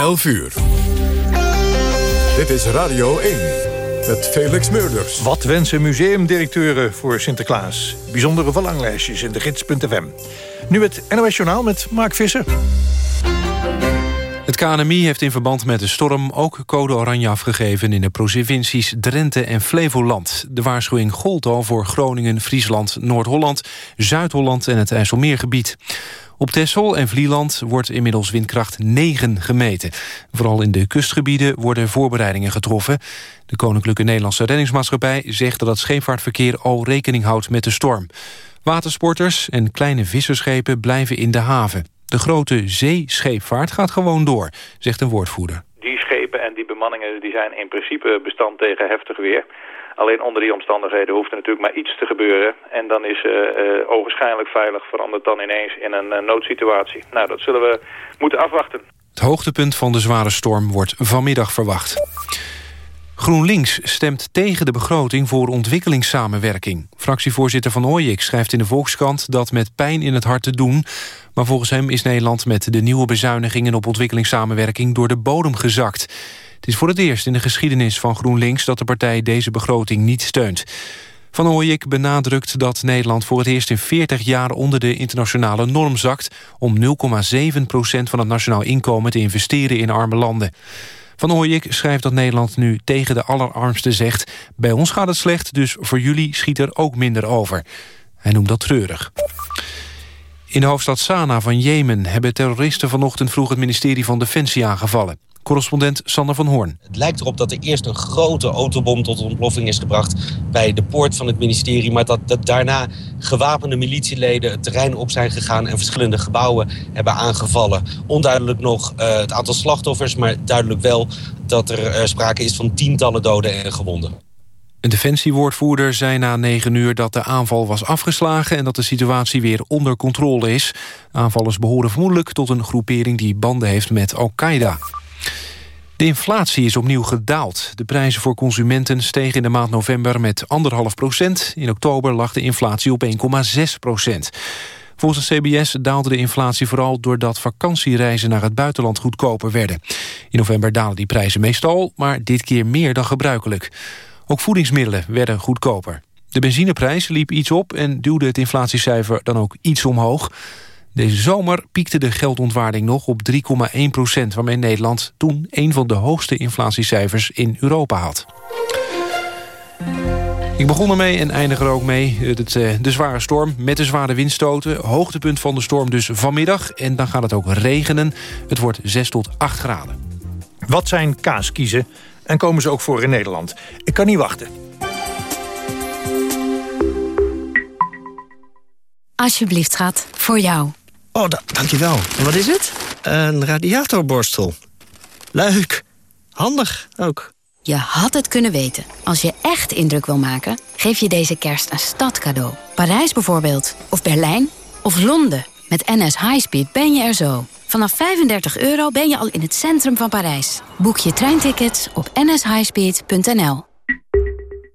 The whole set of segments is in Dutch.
11 uur. Dit is Radio 1 met Felix Meurders. Wat wensen museumdirecteuren voor Sinterklaas? Bijzondere verlanglijstjes in de gids.fm. Nu het NOS Journaal met Mark Visser. Het KNMI heeft in verband met de storm ook code oranje afgegeven... in de provincies Drenthe en Flevoland. De waarschuwing gold al voor Groningen, Friesland, Noord-Holland... Zuid-Holland en het IJsselmeergebied. Op Texel en Vlieland wordt inmiddels windkracht 9 gemeten. Vooral in de kustgebieden worden voorbereidingen getroffen. De Koninklijke Nederlandse Reddingsmaatschappij zegt dat het scheepvaartverkeer al rekening houdt met de storm. Watersporters en kleine visserschepen blijven in de haven. De grote zeescheepvaart gaat gewoon door, zegt een woordvoerder. Die schepen en die bemanningen die zijn in principe bestand tegen heftig weer. Alleen onder die omstandigheden hoeft er natuurlijk maar iets te gebeuren. En dan is uh, uh, veilig veranderd dan ineens in een uh, noodsituatie. Nou, dat zullen we moeten afwachten. Het hoogtepunt van de zware storm wordt vanmiddag verwacht. GroenLinks stemt tegen de begroting voor ontwikkelingssamenwerking. Fractievoorzitter Van Ooyek schrijft in de Volkskrant dat met pijn in het hart te doen. Maar volgens hem is Nederland met de nieuwe bezuinigingen op ontwikkelingssamenwerking door de bodem gezakt. Het is voor het eerst in de geschiedenis van GroenLinks dat de partij deze begroting niet steunt. Van Ooyek benadrukt dat Nederland voor het eerst in 40 jaar onder de internationale norm zakt... om 0,7% van het nationaal inkomen te investeren in arme landen. Van Ooyek schrijft dat Nederland nu tegen de allerarmsten zegt... bij ons gaat het slecht, dus voor jullie schiet er ook minder over. Hij noemt dat treurig. In de hoofdstad Sanaa van Jemen hebben terroristen vanochtend vroeg het ministerie van Defensie aangevallen. Correspondent Sander van Hoorn. Het lijkt erop dat er eerst een grote autobom tot ontploffing is gebracht bij de poort van het ministerie. Maar dat, dat daarna gewapende militieleden het terrein op zijn gegaan en verschillende gebouwen hebben aangevallen. Onduidelijk nog uh, het aantal slachtoffers, maar duidelijk wel dat er uh, sprake is van tientallen doden en gewonden. Een defensiewoordvoerder zei na negen uur dat de aanval was afgeslagen... en dat de situatie weer onder controle is. Aanvallers behoren vermoedelijk tot een groepering die banden heeft met Al-Qaeda. De inflatie is opnieuw gedaald. De prijzen voor consumenten stegen in de maand november met 1,5 procent. In oktober lag de inflatie op 1,6 procent. Volgens de CBS daalde de inflatie vooral doordat vakantiereizen naar het buitenland goedkoper werden. In november dalen die prijzen meestal, maar dit keer meer dan gebruikelijk. Ook voedingsmiddelen werden goedkoper. De benzineprijs liep iets op en duwde het inflatiecijfer dan ook iets omhoog. Deze zomer piekte de geldontwaarding nog op 3,1 procent... waarmee Nederland toen een van de hoogste inflatiecijfers in Europa had. Ik begon ermee en eindig er ook mee. Het, eh, de zware storm met de zware windstoten. Hoogtepunt van de storm dus vanmiddag. En dan gaat het ook regenen. Het wordt 6 tot 8 graden. Wat zijn kaaskiezen? En komen ze ook voor in Nederland? Ik kan niet wachten. Alsjeblieft, schat. Voor jou. Oh, dankjewel. En wat is het? Een radiatorborstel. Leuk. Handig ook. Je had het kunnen weten. Als je echt indruk wil maken, geef je deze kerst een stad cadeau. Parijs bijvoorbeeld. Of Berlijn. Of Londen. Met NS Highspeed ben je er zo. Vanaf 35 euro ben je al in het centrum van Parijs. Boek je treintickets op nshighspeed.nl.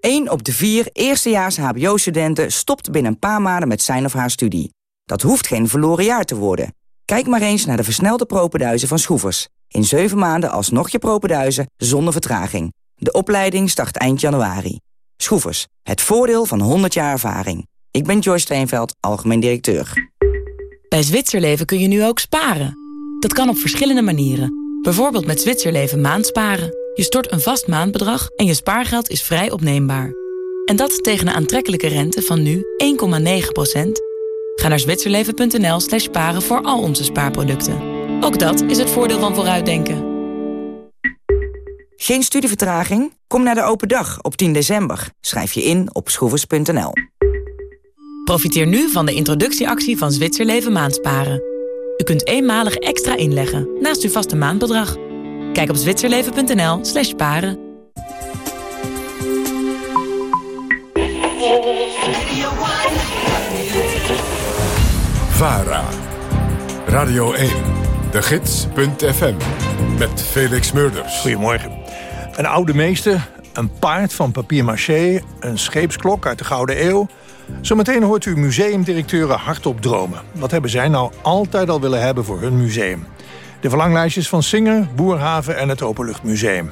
1 op de vier eerstejaars hbo-studenten stopt binnen een paar maanden met zijn of haar studie. Dat hoeft geen verloren jaar te worden. Kijk maar eens naar de versnelde propenduizen van Schroevers. In 7 maanden alsnog je propenduizen zonder vertraging. De opleiding start eind januari. Schroevers, het voordeel van 100 jaar ervaring. Ik ben Joyce Steenveld, algemeen directeur. Bij Zwitserleven kun je nu ook sparen. Dat kan op verschillende manieren. Bijvoorbeeld met Zwitserleven maandsparen. Je stort een vast maandbedrag en je spaargeld is vrij opneembaar. En dat tegen een aantrekkelijke rente van nu 1,9%. Ga naar zwitserleven.nl slash sparen voor al onze spaarproducten. Ook dat is het voordeel van vooruitdenken. Geen studievertraging? Kom naar de open dag op 10 december. Schrijf je in op schroevers.nl. Profiteer nu van de introductieactie van Zwitserleven maandsparen. U kunt eenmalig extra inleggen naast uw vaste maandbedrag. Kijk op zwitserleven.nl slash sparen. VARA. Radio 1. De Gids.fm. Met Felix Murders. Goedemorgen. Een oude meester, een paard van papier-maché... een scheepsklok uit de Gouden Eeuw... Zometeen hoort u museumdirecteuren hardop dromen. Wat hebben zij nou altijd al willen hebben voor hun museum? De verlanglijstjes van Singer, Boerhaven en het Openluchtmuseum.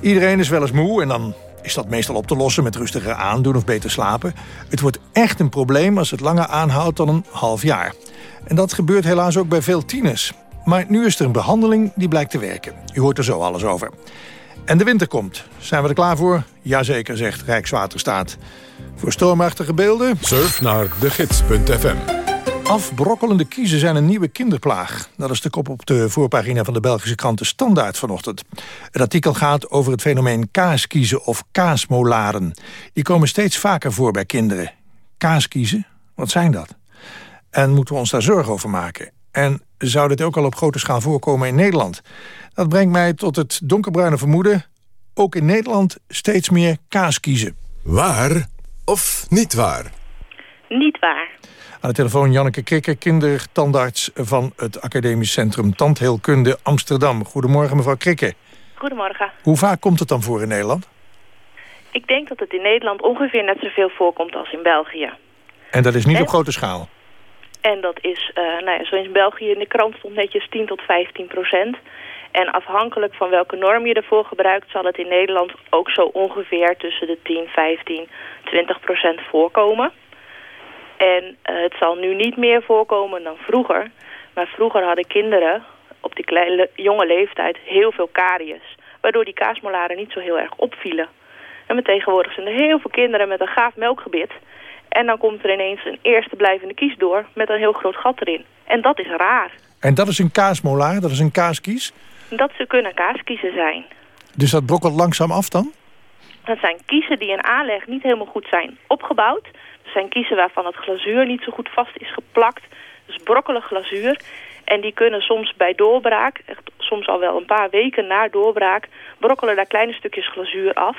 Iedereen is wel eens moe en dan is dat meestal op te lossen met rustiger aandoen of beter slapen. Het wordt echt een probleem als het langer aanhoudt dan een half jaar. En dat gebeurt helaas ook bij veel tieners. Maar nu is er een behandeling die blijkt te werken. U hoort er zo alles over. En de winter komt. Zijn we er klaar voor? Jazeker, zegt Rijkswaterstaat. Voor stormachtige beelden? Surf naar degids.fm. Afbrokkelende kiezen zijn een nieuwe kinderplaag. Dat is de kop op de voorpagina van de Belgische krant De Standaard vanochtend. Het artikel gaat over het fenomeen kaaskiezen of kaasmolaren. Die komen steeds vaker voor bij kinderen. Kaaskiezen? Wat zijn dat? En moeten we ons daar zorgen over maken? En zou dit ook al op grote schaal voorkomen in Nederland? Dat brengt mij tot het donkerbruine vermoeden... ook in Nederland steeds meer kaas kiezen. Waar of niet waar? Niet waar. Aan de telefoon Janneke Krikke, kindertandarts van het Academisch Centrum Tandheelkunde Amsterdam. Goedemorgen mevrouw Krikke. Goedemorgen. Hoe vaak komt het dan voor in Nederland? Ik denk dat het in Nederland ongeveer net zoveel voorkomt als in België. En dat is niet op grote schaal? En dat is, uh, nou ja, zoals in België in de krant stond netjes 10 tot 15 procent. En afhankelijk van welke norm je ervoor gebruikt... zal het in Nederland ook zo ongeveer tussen de 10, 15, 20 procent voorkomen. En uh, het zal nu niet meer voorkomen dan vroeger. Maar vroeger hadden kinderen op die kleine, jonge leeftijd heel veel karies. Waardoor die kaasmolaren niet zo heel erg opvielen. En met tegenwoordig zijn er heel veel kinderen met een gaaf melkgebit... En dan komt er ineens een eerste blijvende kies door met een heel groot gat erin. En dat is raar. En dat is een kaasmolaar, dat is een kaaskies? Dat ze kunnen kaaskiezen zijn. Dus dat brokkelt langzaam af dan? Dat zijn kiezen die in aanleg niet helemaal goed zijn opgebouwd. Zijn kiezen waarvan het glazuur niet zo goed vast is geplakt. Dus brokkelig glazuur. En die kunnen soms bij doorbraak, echt soms al wel een paar weken na doorbraak... brokkelen daar kleine stukjes glazuur af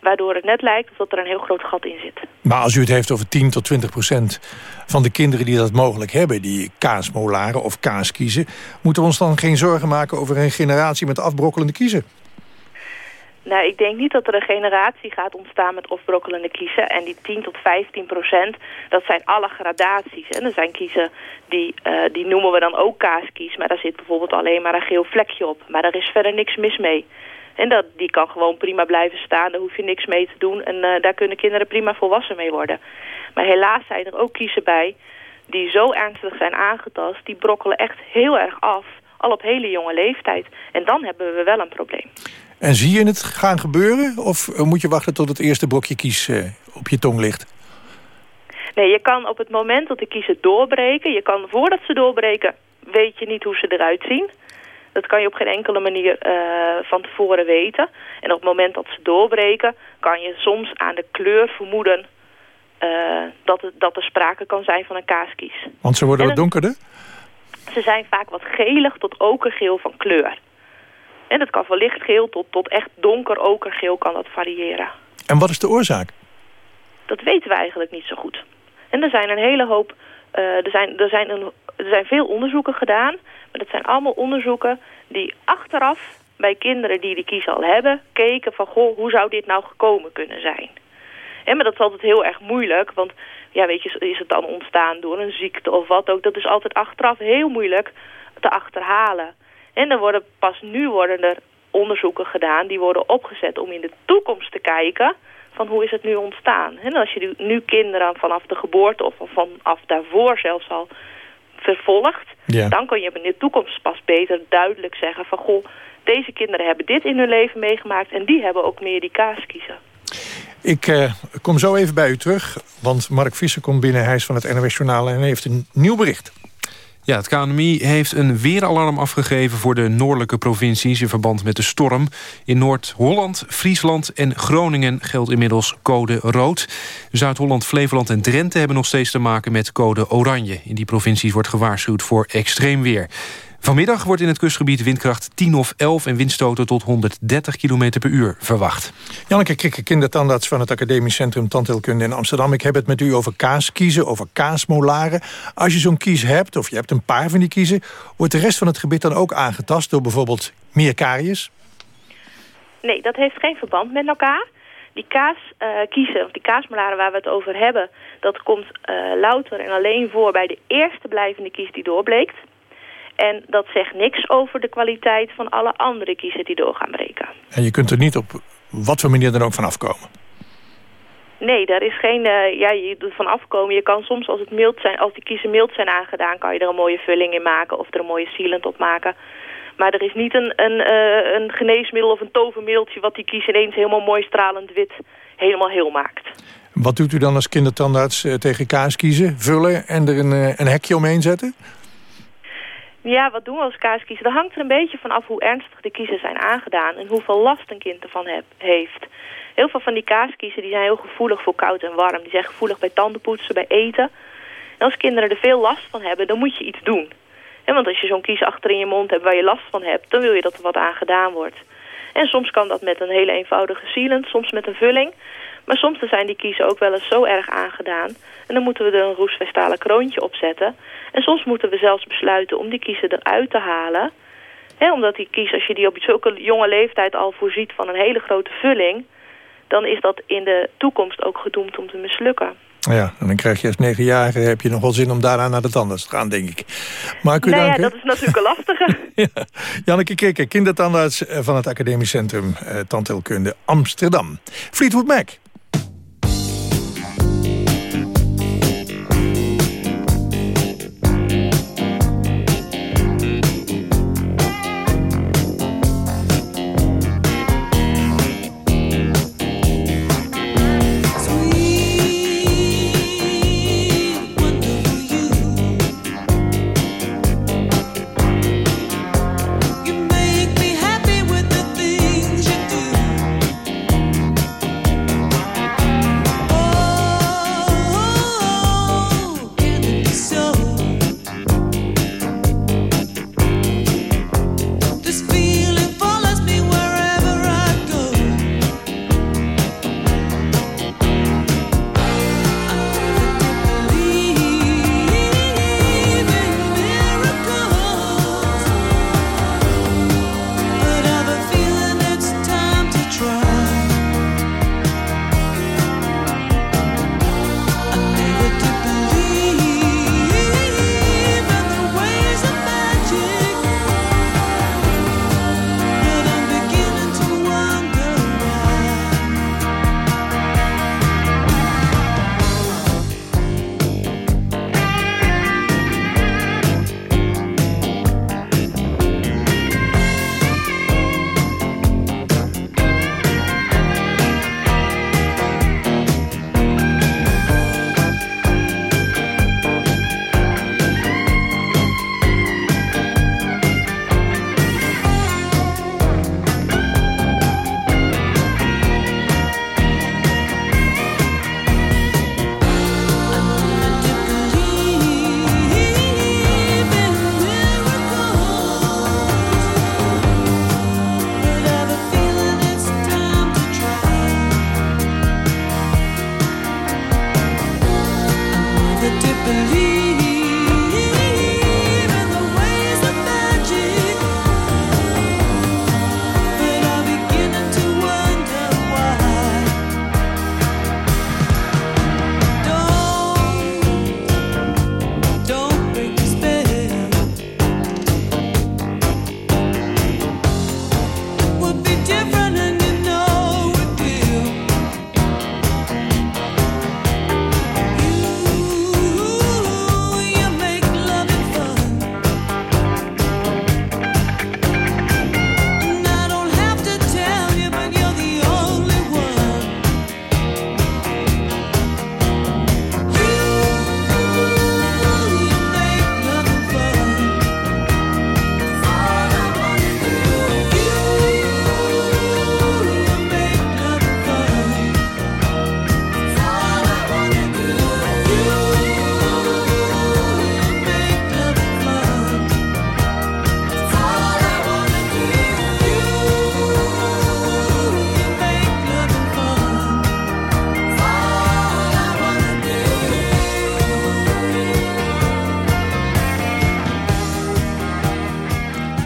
waardoor het net lijkt dat er een heel groot gat in zit. Maar als u het heeft over 10 tot 20 procent van de kinderen die dat mogelijk hebben... die kaasmolaren of kaas kiezen... moeten we ons dan geen zorgen maken over een generatie met afbrokkelende kiezen? Nou, ik denk niet dat er een generatie gaat ontstaan met afbrokkelende kiezen. En die 10 tot 15 procent, dat zijn alle gradaties. En er zijn kiezen, die, uh, die noemen we dan ook kaaskies. Maar daar zit bijvoorbeeld alleen maar een geel vlekje op. Maar daar is verder niks mis mee. En dat, die kan gewoon prima blijven staan, daar hoef je niks mee te doen. En uh, daar kunnen kinderen prima volwassen mee worden. Maar helaas zijn er ook kiezen bij die zo ernstig zijn aangetast... die brokkelen echt heel erg af, al op hele jonge leeftijd. En dan hebben we wel een probleem. En zie je het gaan gebeuren? Of moet je wachten tot het eerste brokje kies uh, op je tong ligt? Nee, je kan op het moment dat de kiezen doorbreken... je kan voordat ze doorbreken, weet je niet hoe ze eruit zien... Dat kan je op geen enkele manier uh, van tevoren weten. En op het moment dat ze doorbreken, kan je soms aan de kleur vermoeden uh, dat, het, dat er sprake kan zijn van een kaaskies. Want ze worden wat donkerder? Ze zijn vaak wat gelig tot okergeel van kleur. En dat kan van lichtgeel tot, tot echt donker okergeel kan dat variëren. En wat is de oorzaak? Dat weten we eigenlijk niet zo goed. En er zijn een hele hoop... Uh, er, zijn, er, zijn een, er zijn veel onderzoeken gedaan... Maar dat zijn allemaal onderzoeken die achteraf bij kinderen die die kies al hebben... keken van, goh, hoe zou dit nou gekomen kunnen zijn? En maar dat is altijd heel erg moeilijk, want ja, weet je, is het dan ontstaan door een ziekte of wat ook? Dat is altijd achteraf heel moeilijk te achterhalen. En er worden pas nu worden er onderzoeken gedaan, die worden opgezet om in de toekomst te kijken van hoe is het nu ontstaan. En als je nu kinderen vanaf de geboorte of vanaf daarvoor zelfs al vervolgt, ja. dan kun je in de toekomst pas beter duidelijk zeggen van goh, deze kinderen hebben dit in hun leven meegemaakt en die hebben ook meer die kaas kiezen. Ik uh, kom zo even bij u terug, want Mark Visser komt binnen. Hij is van het NOS Journaal en heeft een nieuw bericht. Ja, het KNMI heeft een weeralarm afgegeven voor de noordelijke provincies... in verband met de storm. In Noord-Holland, Friesland en Groningen geldt inmiddels code rood. Zuid-Holland, Flevoland en Drenthe hebben nog steeds te maken met code oranje. In die provincies wordt gewaarschuwd voor extreem weer. Vanmiddag wordt in het kustgebied windkracht 10 of 11 en windstoten tot 130 km per uur verwacht. Janneke Krikke, kindertandarts van het Academisch Centrum Tandheelkunde in Amsterdam. Ik heb het met u over kaas kiezen, over kaasmolaren. Als je zo'n kies hebt, of je hebt een paar van die kiezen... wordt de rest van het gebit dan ook aangetast door bijvoorbeeld meer karies? Nee, dat heeft geen verband met elkaar. Die kaaskiezen, of die kaasmolaren waar we het over hebben... dat komt uh, louter en alleen voor bij de eerste blijvende kies die doorbleekt. En dat zegt niks over de kwaliteit van alle andere kiezen die door gaan breken. En je kunt er niet op wat voor manier dan ook van afkomen? Nee, daar is geen, uh, ja, je van afkomen. Je kan soms als het mild zijn, als die kiezen mild zijn aangedaan, kan je er een mooie vulling in maken of er een mooie sealant op maken. Maar er is niet een, een, uh, een geneesmiddel of een tovermiddeltje wat die kies ineens helemaal mooi stralend wit helemaal heel maakt. Wat doet u dan als kindertandarts uh, tegen kaas kiezen? Vullen en er een, een hekje omheen zetten? Ja, wat doen we als kaaskiezer? Dat hangt er een beetje van af hoe ernstig de kiezen zijn aangedaan... en hoeveel last een kind ervan heeft. Heel veel van die kaaskiezen die zijn heel gevoelig voor koud en warm. Die zijn gevoelig bij tandenpoetsen, bij eten. En als kinderen er veel last van hebben, dan moet je iets doen. En want als je zo'n kies achter in je mond hebt waar je last van hebt... dan wil je dat er wat aan gedaan wordt. En soms kan dat met een hele eenvoudige sealant, soms met een vulling... Maar soms zijn die kiezen ook wel eens zo erg aangedaan. En dan moeten we er een roestvestalen kroontje op zetten. En soms moeten we zelfs besluiten om die kiezen eruit te halen. omdat die kies, als je die op zulke jonge leeftijd al voorziet van een hele grote vulling... dan is dat in de toekomst ook gedoemd om te mislukken. Ja, en dan krijg je als negenjarige heb je nog wel zin om daarna naar de tandarts te gaan, denk ik. Maar nou ja, dat is natuurlijk een lastige. ja. Janneke Kikker, kindertandarts van het Academisch Centrum eh, Tandheelkunde Amsterdam. Fleetwood Mac.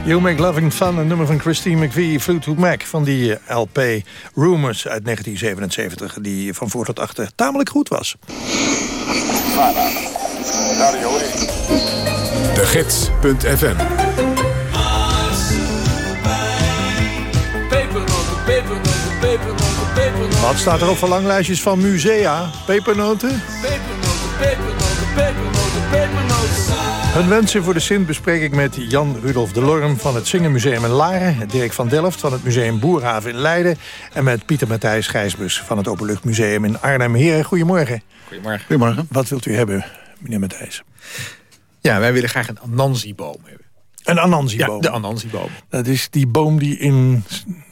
You Make Loving Fun, een nummer van Christine McVie, Fleetwood Mac... van die eh, LP Rumors uit 1977, die van voor tot achter tamelijk goed was. De Gids.fm Wat staat er op verlanglijstjes van musea? Pepernoten? Pepernoten, pepernoten, pepernoten, pepernoten. Hun wensen voor de Sint bespreek ik met Jan Rudolf de Lorm van het Singermuseum in Laren... Dirk van Delft van het Museum Boerhaven in Leiden... en met Pieter Matthijs Gijsbus van het Openluchtmuseum in Arnhem. Heren, goedemorgen. Goedemorgen. Goedemorgen. Wat wilt u hebben, meneer Matthijs? Ja, wij willen graag een Anansi-boom hebben. Een Anansi-boom? Ja, de Anansi-boom. Dat is die boom die in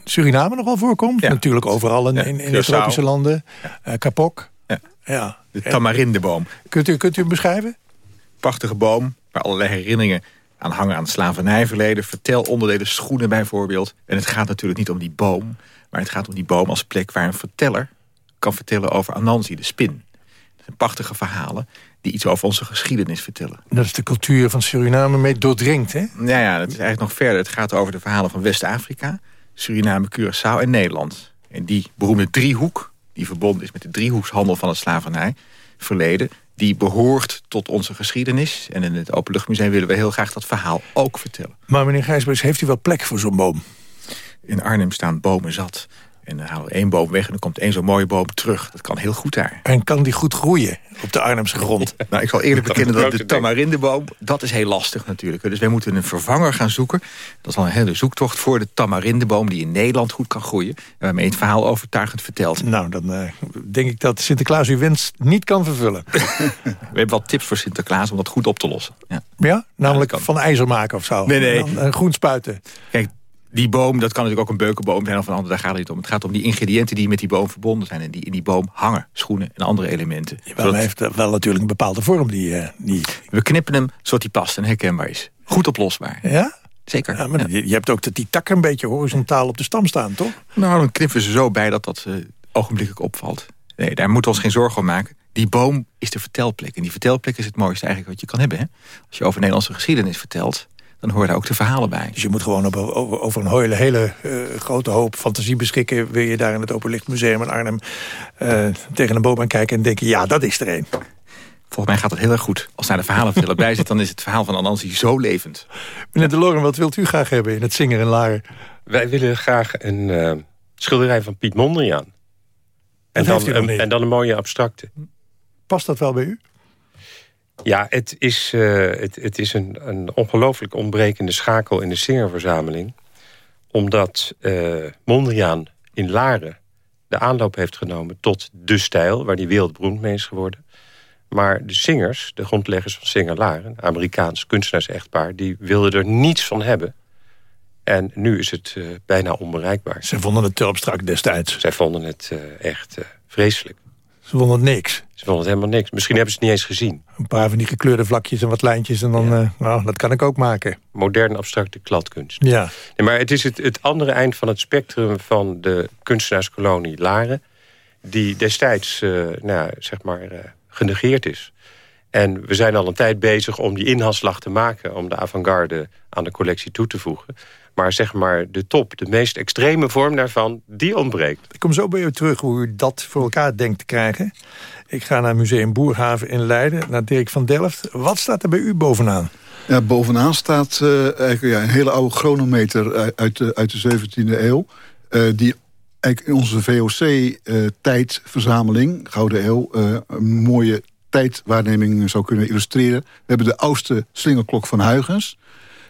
Suriname nogal voorkomt. Natuurlijk overal in, in, in de tropische landen. Ja. Uh, kapok. Ja. ja. De tamarindeboom. Kunt u, kunt u hem beschrijven? Prachtige boom, waar allerlei herinneringen aan hangen aan het slavernijverleden. Vertel onderdelen schoenen bijvoorbeeld. En het gaat natuurlijk niet om die boom. Maar het gaat om die boom als plek waar een verteller kan vertellen over Anansi, de spin. Dat zijn prachtige verhalen die iets over onze geschiedenis vertellen. Dat is de cultuur van Suriname mee doordringt, hè? Ja, ja, dat is eigenlijk nog verder. Het gaat over de verhalen van West-Afrika, Suriname, Curaçao en Nederland. En die beroemde driehoek, die verbonden is met de driehoekshandel van het slavernij... die behoort tot onze geschiedenis. En in het Openluchtmuseum willen we heel graag dat verhaal ook vertellen. Maar meneer Gijsbers, heeft u wel plek voor zo'n boom? In Arnhem staan bomen zat. En dan halen we één boom weg en dan komt één zo'n mooie boom terug. Dat kan heel goed daar. En kan die goed groeien op de Arnhemse grond? nou, ik zal eerlijk bekennen dat de tamarindeboom... dat is heel lastig natuurlijk. Dus wij moeten een vervanger gaan zoeken. Dat is al een hele zoektocht voor de tamarindeboom... die in Nederland goed kan groeien. En waarmee het verhaal overtuigend vertelt. Nou, dan uh, denk ik dat Sinterklaas uw wens niet kan vervullen. we hebben wel tips voor Sinterklaas om dat goed op te lossen. Ja, ja? namelijk van ijzer maken of zo? Nee, nee. Dan, uh, groen spuiten. Kijk, die boom, dat kan natuurlijk ook een beukenboom zijn of een ander, daar gaat het niet om. Het gaat om die ingrediënten die met die boom verbonden zijn en die in die boom hangen. Schoenen en andere elementen. Ja, wel, hij heeft wel natuurlijk een bepaalde vorm die, uh, die... We knippen hem zodat hij past en herkenbaar is. Goed oplosbaar. Ja? Zeker. Ja, maar Je, hebt ook dat die takken een beetje horizontaal op de stam staan, toch? Nou, dan knippen ze zo bij dat dat uh, ogenblikkelijk opvalt. Nee, daar moeten we ons geen zorgen om maken. Die boom is de vertelplek. En die vertelplek is het mooiste eigenlijk wat je kan hebben. Hè? Als je over Nederlandse geschiedenis vertelt dan horen daar ook de verhalen bij. Dus je moet gewoon op, over, over, een hele, hele uh, grote hoop fantasie beschikken... wil je daar in het Openlichtmuseum in Arnhem uh, tegen een boom aan kijken... en denken, ja, dat is er een. Volgens mij gaat het heel erg goed. Als daar de verhalen vertellen bij zit, dan is het verhaal van Anansi zo levend. Meneer De Loren, wat wilt u graag hebben in het zingen en laren? Wij willen graag een uh, schilderij van Piet Mondriaan. En dan, een, en dan een mooie abstracte. Past dat wel bij u? Ja, het is, uh, het, het is een, een ongelooflijk ontbrekende schakel in de zingerverzameling. Omdat uh, Mondriaan in Laren de aanloop heeft genomen tot de stijl... waar die wereldberoemd mee is geworden. Maar de zingers, de grondleggers van Singer Laren... Amerikaans kunstenaars-echtpaar, die wilden er niets van hebben. En nu is het uh, bijna onbereikbaar. Ze vonden het te abstract destijds. Zij vonden het echt vreselijk. Ze vonden het niks. Ze vonden het helemaal niks. Misschien hebben ze het niet eens gezien. Een paar van die gekleurde vlakjes en wat lijntjes. En dan, ja. uh, nou, dat kan ik ook maken. Moderne abstracte kladkunst. Ja. Nee, maar het is het, het andere eind van het spectrum van de kunstenaarskolonie Laren. Die destijds, uh, nou, zeg maar, uh, genegeerd is. En we zijn al een tijd bezig om die inhaalslag te maken... om de avant-garde aan de collectie toe te voegen. Maar zeg maar de top, de meest extreme vorm daarvan, die ontbreekt. Ik kom zo bij u terug hoe u dat voor elkaar denkt te krijgen. Ik ga naar Museum Boerhaven in Leiden, naar Dirk van Delft. Wat staat er bij u bovenaan? Ja, bovenaan staat uh, eigenlijk, ja, een hele oude chronometer uit de, uit de 17e eeuw. Uh, die eigenlijk in onze VOC-tijdverzameling, uh, Gouden Eeuw... een mooie tijdwaarneming zou kunnen illustreren. We hebben de oudste slingerklok van Huygens.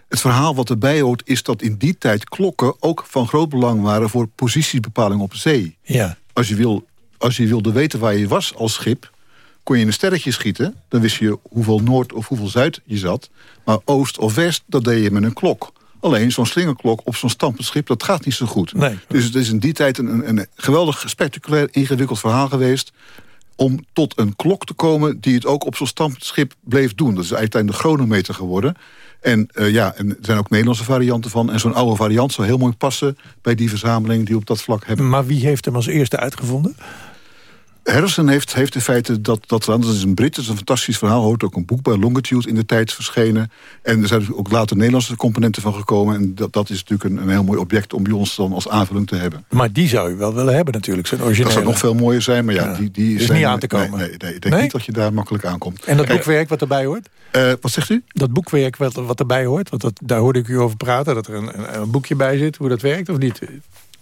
Het verhaal wat erbij hoort is dat in die tijd klokken... ook van groot belang waren voor positiebepaling op zee. Ja. Als, je wil, als je wilde weten waar je was als schip... kon je in een sterretje schieten. Dan wist je hoeveel noord of hoeveel zuid je zat. Maar oost of west, dat deed je met een klok. Alleen zo'n slingerklok op zo'n stampend schip, dat gaat niet zo goed. Nee. Dus het is in die tijd een, een geweldig spectaculair ingewikkeld verhaal geweest om tot een klok te komen die het ook op zo'n stampend schip bleef doen. Dat is uiteindelijk de chronometer geworden. En uh, ja, en er zijn ook Nederlandse varianten van. En zo'n oude variant zou heel mooi passen bij die verzameling die op dat vlak hebben. Maar wie heeft hem als eerste uitgevonden? Harrison heeft, heeft in feite dat, dat Dat is een Brit, dat is een fantastisch verhaal. Hoort ook een boek bij Longitude in de tijd verschenen. En er zijn ook later Nederlandse componenten van gekomen. En dat, dat is natuurlijk een, een heel mooi object om bij ons dan als aanvulling te hebben. Maar die zou je wel willen hebben natuurlijk, zijn originele. Dat zou nog veel mooier zijn, maar ja, die, die is zijn, niet aan te komen. Nee, nee, nee ik denk niet dat je daar makkelijk aankomt. En dat boekwerk wat erbij hoort? Uh, wat zegt u? Dat boekwerk wat, wat erbij hoort, want dat, daar hoorde ik u over praten... dat er een, een, een boekje bij zit, hoe dat werkt of niet?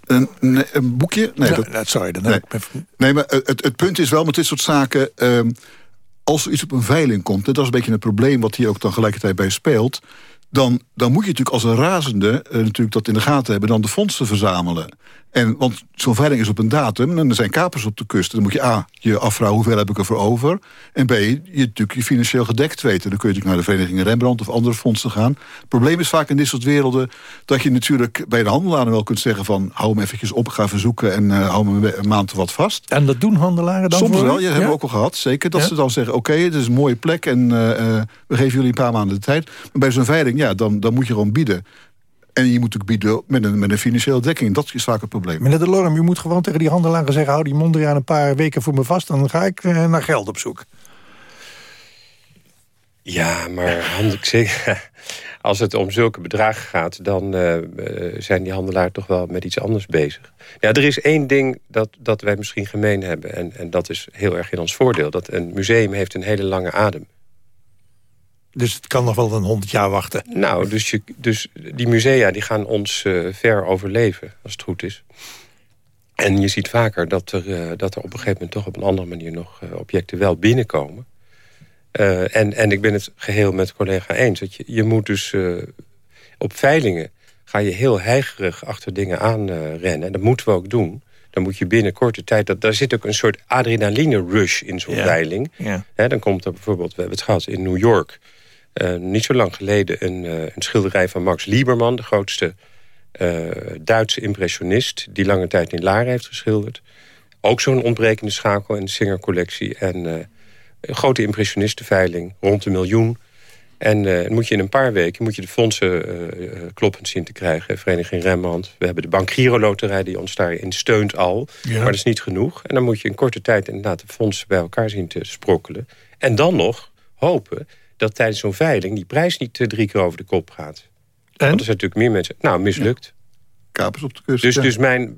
Een, een, boekje? Nee, dat, sorry, dan nee. nee, maar het, het punt is wel met dit soort zaken... Um, als er iets op een veiling komt... en dat is een beetje het probleem wat hier ook dan gelijkertijd bij speelt... dan, dan moet je natuurlijk als een razende uh, natuurlijk dat in de gaten hebben... dan de fondsen verzamelen. En, want zo'n veiling is op een datum en er zijn kapers op de kust. Dan moet je A, je afvragen hoeveel heb ik ervoor over. En B, je natuurlijk je financieel gedekt weten. Dan kun je natuurlijk naar de Vereniging Rembrandt of andere fondsen gaan. Het probleem is vaak in dit soort werelden... dat je natuurlijk bij de handelaren wel kunt zeggen van... hou hem eventjes op, ga verzoeken en uh, hou me een maand wat vast. En dat doen handelaren dan Soms wel, ja, hebben we ook al gehad. Zeker dat ja? ze dan zeggen, oké, okay, het is een mooie plek... en uh, we geven jullie een paar maanden de tijd. Maar bij zo'n veiling, ja, dan, dan moet je gewoon bieden. En je moet ook bieden met een, met een financiële dekking. Dat is vaak het probleem. Meneer de Lorm, u moet gewoon tegen die handelaren zeggen... hou die Mondriaan een paar weken voor me vast... dan ga ik uh, naar geld op zoek. Ja, maar als het om zulke bedragen gaat... dan uh, zijn die handelaren toch wel met iets anders bezig. Ja, er is één ding dat, dat wij misschien gemeen hebben... En, en dat is heel erg in ons voordeel. Dat een museum heeft een hele lange adem dus het kan nog wel een honderd jaar wachten. Nou, dus, je, dus die musea die gaan ons uh, ver overleven, als het goed is. En je ziet vaker dat er, uh, dat er op een gegeven moment... toch op een andere manier nog uh, objecten wel binnenkomen. en, en ik ben het geheel met collega eens. Dat je, je moet dus op veilingen... ga je heel heigerig achter dingen aanrennen. en dat moeten we ook doen dan moet je binnen korte tijd... Dat, daar zit ook een soort adrenaline-rush in zo'n ja. veiling. Ja. He, dan komt er bijvoorbeeld, we hebben het gehad in New York... Uh, niet zo lang geleden een, uh, een, schilderij van Max Lieberman... de grootste uh, Duitse impressionist... die lange tijd in Laren heeft geschilderd. Ook zo'n ontbrekende schakel in de Singer-collectie. En een grote impressionistenveiling, rond een miljoen. En moet je in een paar weken moet je de fondsen kloppend zien te krijgen. Vereniging Rembrandt. We hebben de Bank Giro Loterij die ons daarin steunt al. Ja. Maar dat is niet genoeg. En dan moet je in korte tijd inderdaad de fondsen bij elkaar zien te sprokkelen. En dan nog hopen dat tijdens zo'n veiling die prijs niet drie keer over de kop gaat. En? Want er zijn natuurlijk meer mensen... Nou, mislukt. Ja. Kapers op de kust. Dus, ja. dus mijn...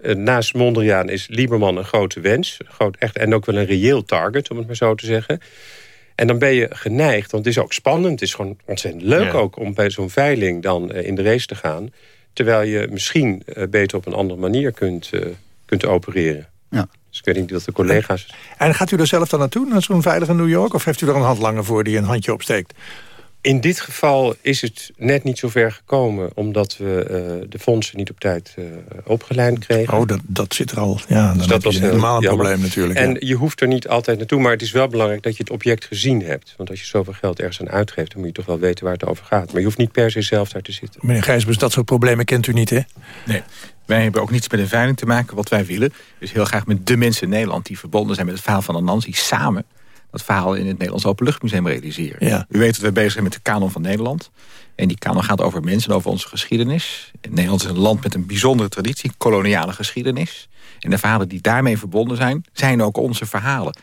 Uh, naast Mondriaan is Lieberman een grote wens. Groot, echt, en ook wel een reëel target, om het maar zo te zeggen. En dan ben je geneigd, want het is ook spannend. Het is gewoon ontzettend leuk ja. ook om bij zo'n veiling dan uh, in de race te gaan. Terwijl je misschien uh, beter op een andere manier kunt, kunt opereren. Ja. Dus ik weet niet dat de collega's... En gaat u er zelf dan naartoe, naar zo'n veilige New York? Of heeft u er een handlanger voor die een handje opsteekt? In dit geval is het net niet zo ver gekomen... omdat we uh, de fondsen niet op tijd uh, opgeleid kregen. Oh, dat, dat zit er al. Ja, dan dus dat was helemaal een jammer. probleem natuurlijk. En ja. je hoeft er niet altijd naartoe, maar het is wel belangrijk... dat je het object gezien hebt. Want als je zoveel geld ergens aan uitgeeft... dan moet je toch wel weten waar het over gaat. Maar je hoeft niet per se zelf daar te zitten. Meneer Gijsbers, dat soort problemen kent u niet, hè? Nee. Wij hebben ook niets met een veiling te maken. Wat wij willen is heel graag met de mensen in Nederland... die verbonden zijn met het verhaal van Anansi... samen dat verhaal in het Nederlands Openluchtmuseum realiseren. Ja. U weet dat we bezig zijn met de kanon van Nederland. En die kanon gaat over mensen en over onze geschiedenis. Nederland is een land met een bijzondere traditie, koloniale geschiedenis. En de verhalen die daarmee verbonden zijn, zijn ook onze verhalen.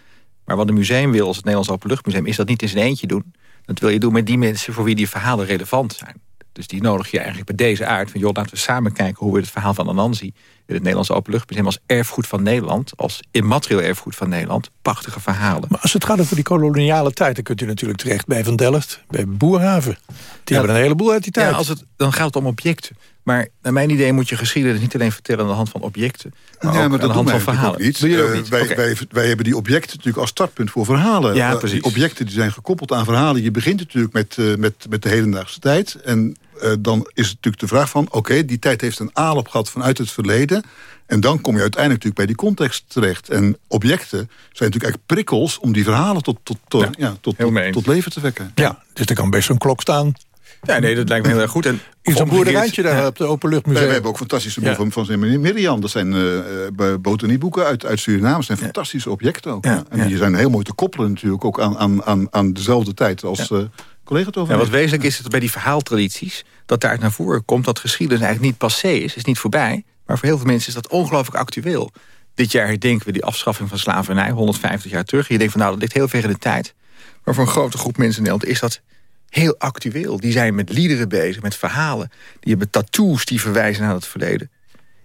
Maar wat een museum wil als het Nederlands Openluchtmuseum... is dat niet in zijn eentje doen. Dat wil je doen met die mensen voor wie die verhalen relevant zijn. Dus die nodig je eigenlijk bij deze aard. Van, joh, laten we samen kijken hoe we het verhaal van Anansi... in het Nederlandse Openluchtmuseum als erfgoed van Nederland... als immaterieel erfgoed van Nederland, prachtige verhalen. Maar als het gaat over die koloniale tijd... dan kunt u natuurlijk terecht bij Van Delft, bij Boerhaven. Die ja, hebben een heleboel uit die tijd. Ja, als het, dan gaat het om objecten. Maar naar mijn idee moet je geschiedenis niet alleen vertellen... aan de hand van objecten, maar ja, ook maar dat aan de hand van verhalen. Niet. Uh, niet. Wij, okay. wij, wij, hebben die objecten natuurlijk als startpunt voor verhalen. Ja, precies. Uh, die objecten die zijn gekoppeld aan verhalen. Je begint natuurlijk met, uh, met, met de hedendaagse tijd... En uh, dan is het natuurlijk de vraag van... oké, okay, die tijd heeft een aanloop gehad vanuit het verleden... en dan kom je uiteindelijk natuurlijk bij die context terecht. En objecten zijn natuurlijk eigenlijk prikkels... om die verhalen tot, tot, tot, ja, ja, tot, tot, tot, leven te wekken. Ja, dus er kan best zo'n klok staan... Ja, nee, dat lijkt me heel erg goed. En Is een boerderijtje daar ja. op de Openluchtmuseum? We hebben ook fantastische boeken ja. van, van Miriam. Dat zijn uh, botanieboeken uit, uit Suriname. Dat zijn fantastische objecten ook. Ja. En die zijn heel mooi te koppelen natuurlijk ook aan, aan, aan, aan dezelfde tijd als... Uh, ja, wat wezenlijk is het bij die verhaaltradities... dat daar naar voren komt dat geschiedenis eigenlijk niet passé is, is niet voorbij... maar voor heel veel mensen is dat ongelooflijk actueel. Dit jaar herdenken we die afschaffing van slavernij, 150 jaar terug. Je denkt van nou, dat ligt heel ver in de tijd. Maar voor een grote groep mensen in Nederland is dat heel actueel. Die zijn met liederen bezig, met verhalen. Die hebben tattoos die verwijzen naar het verleden.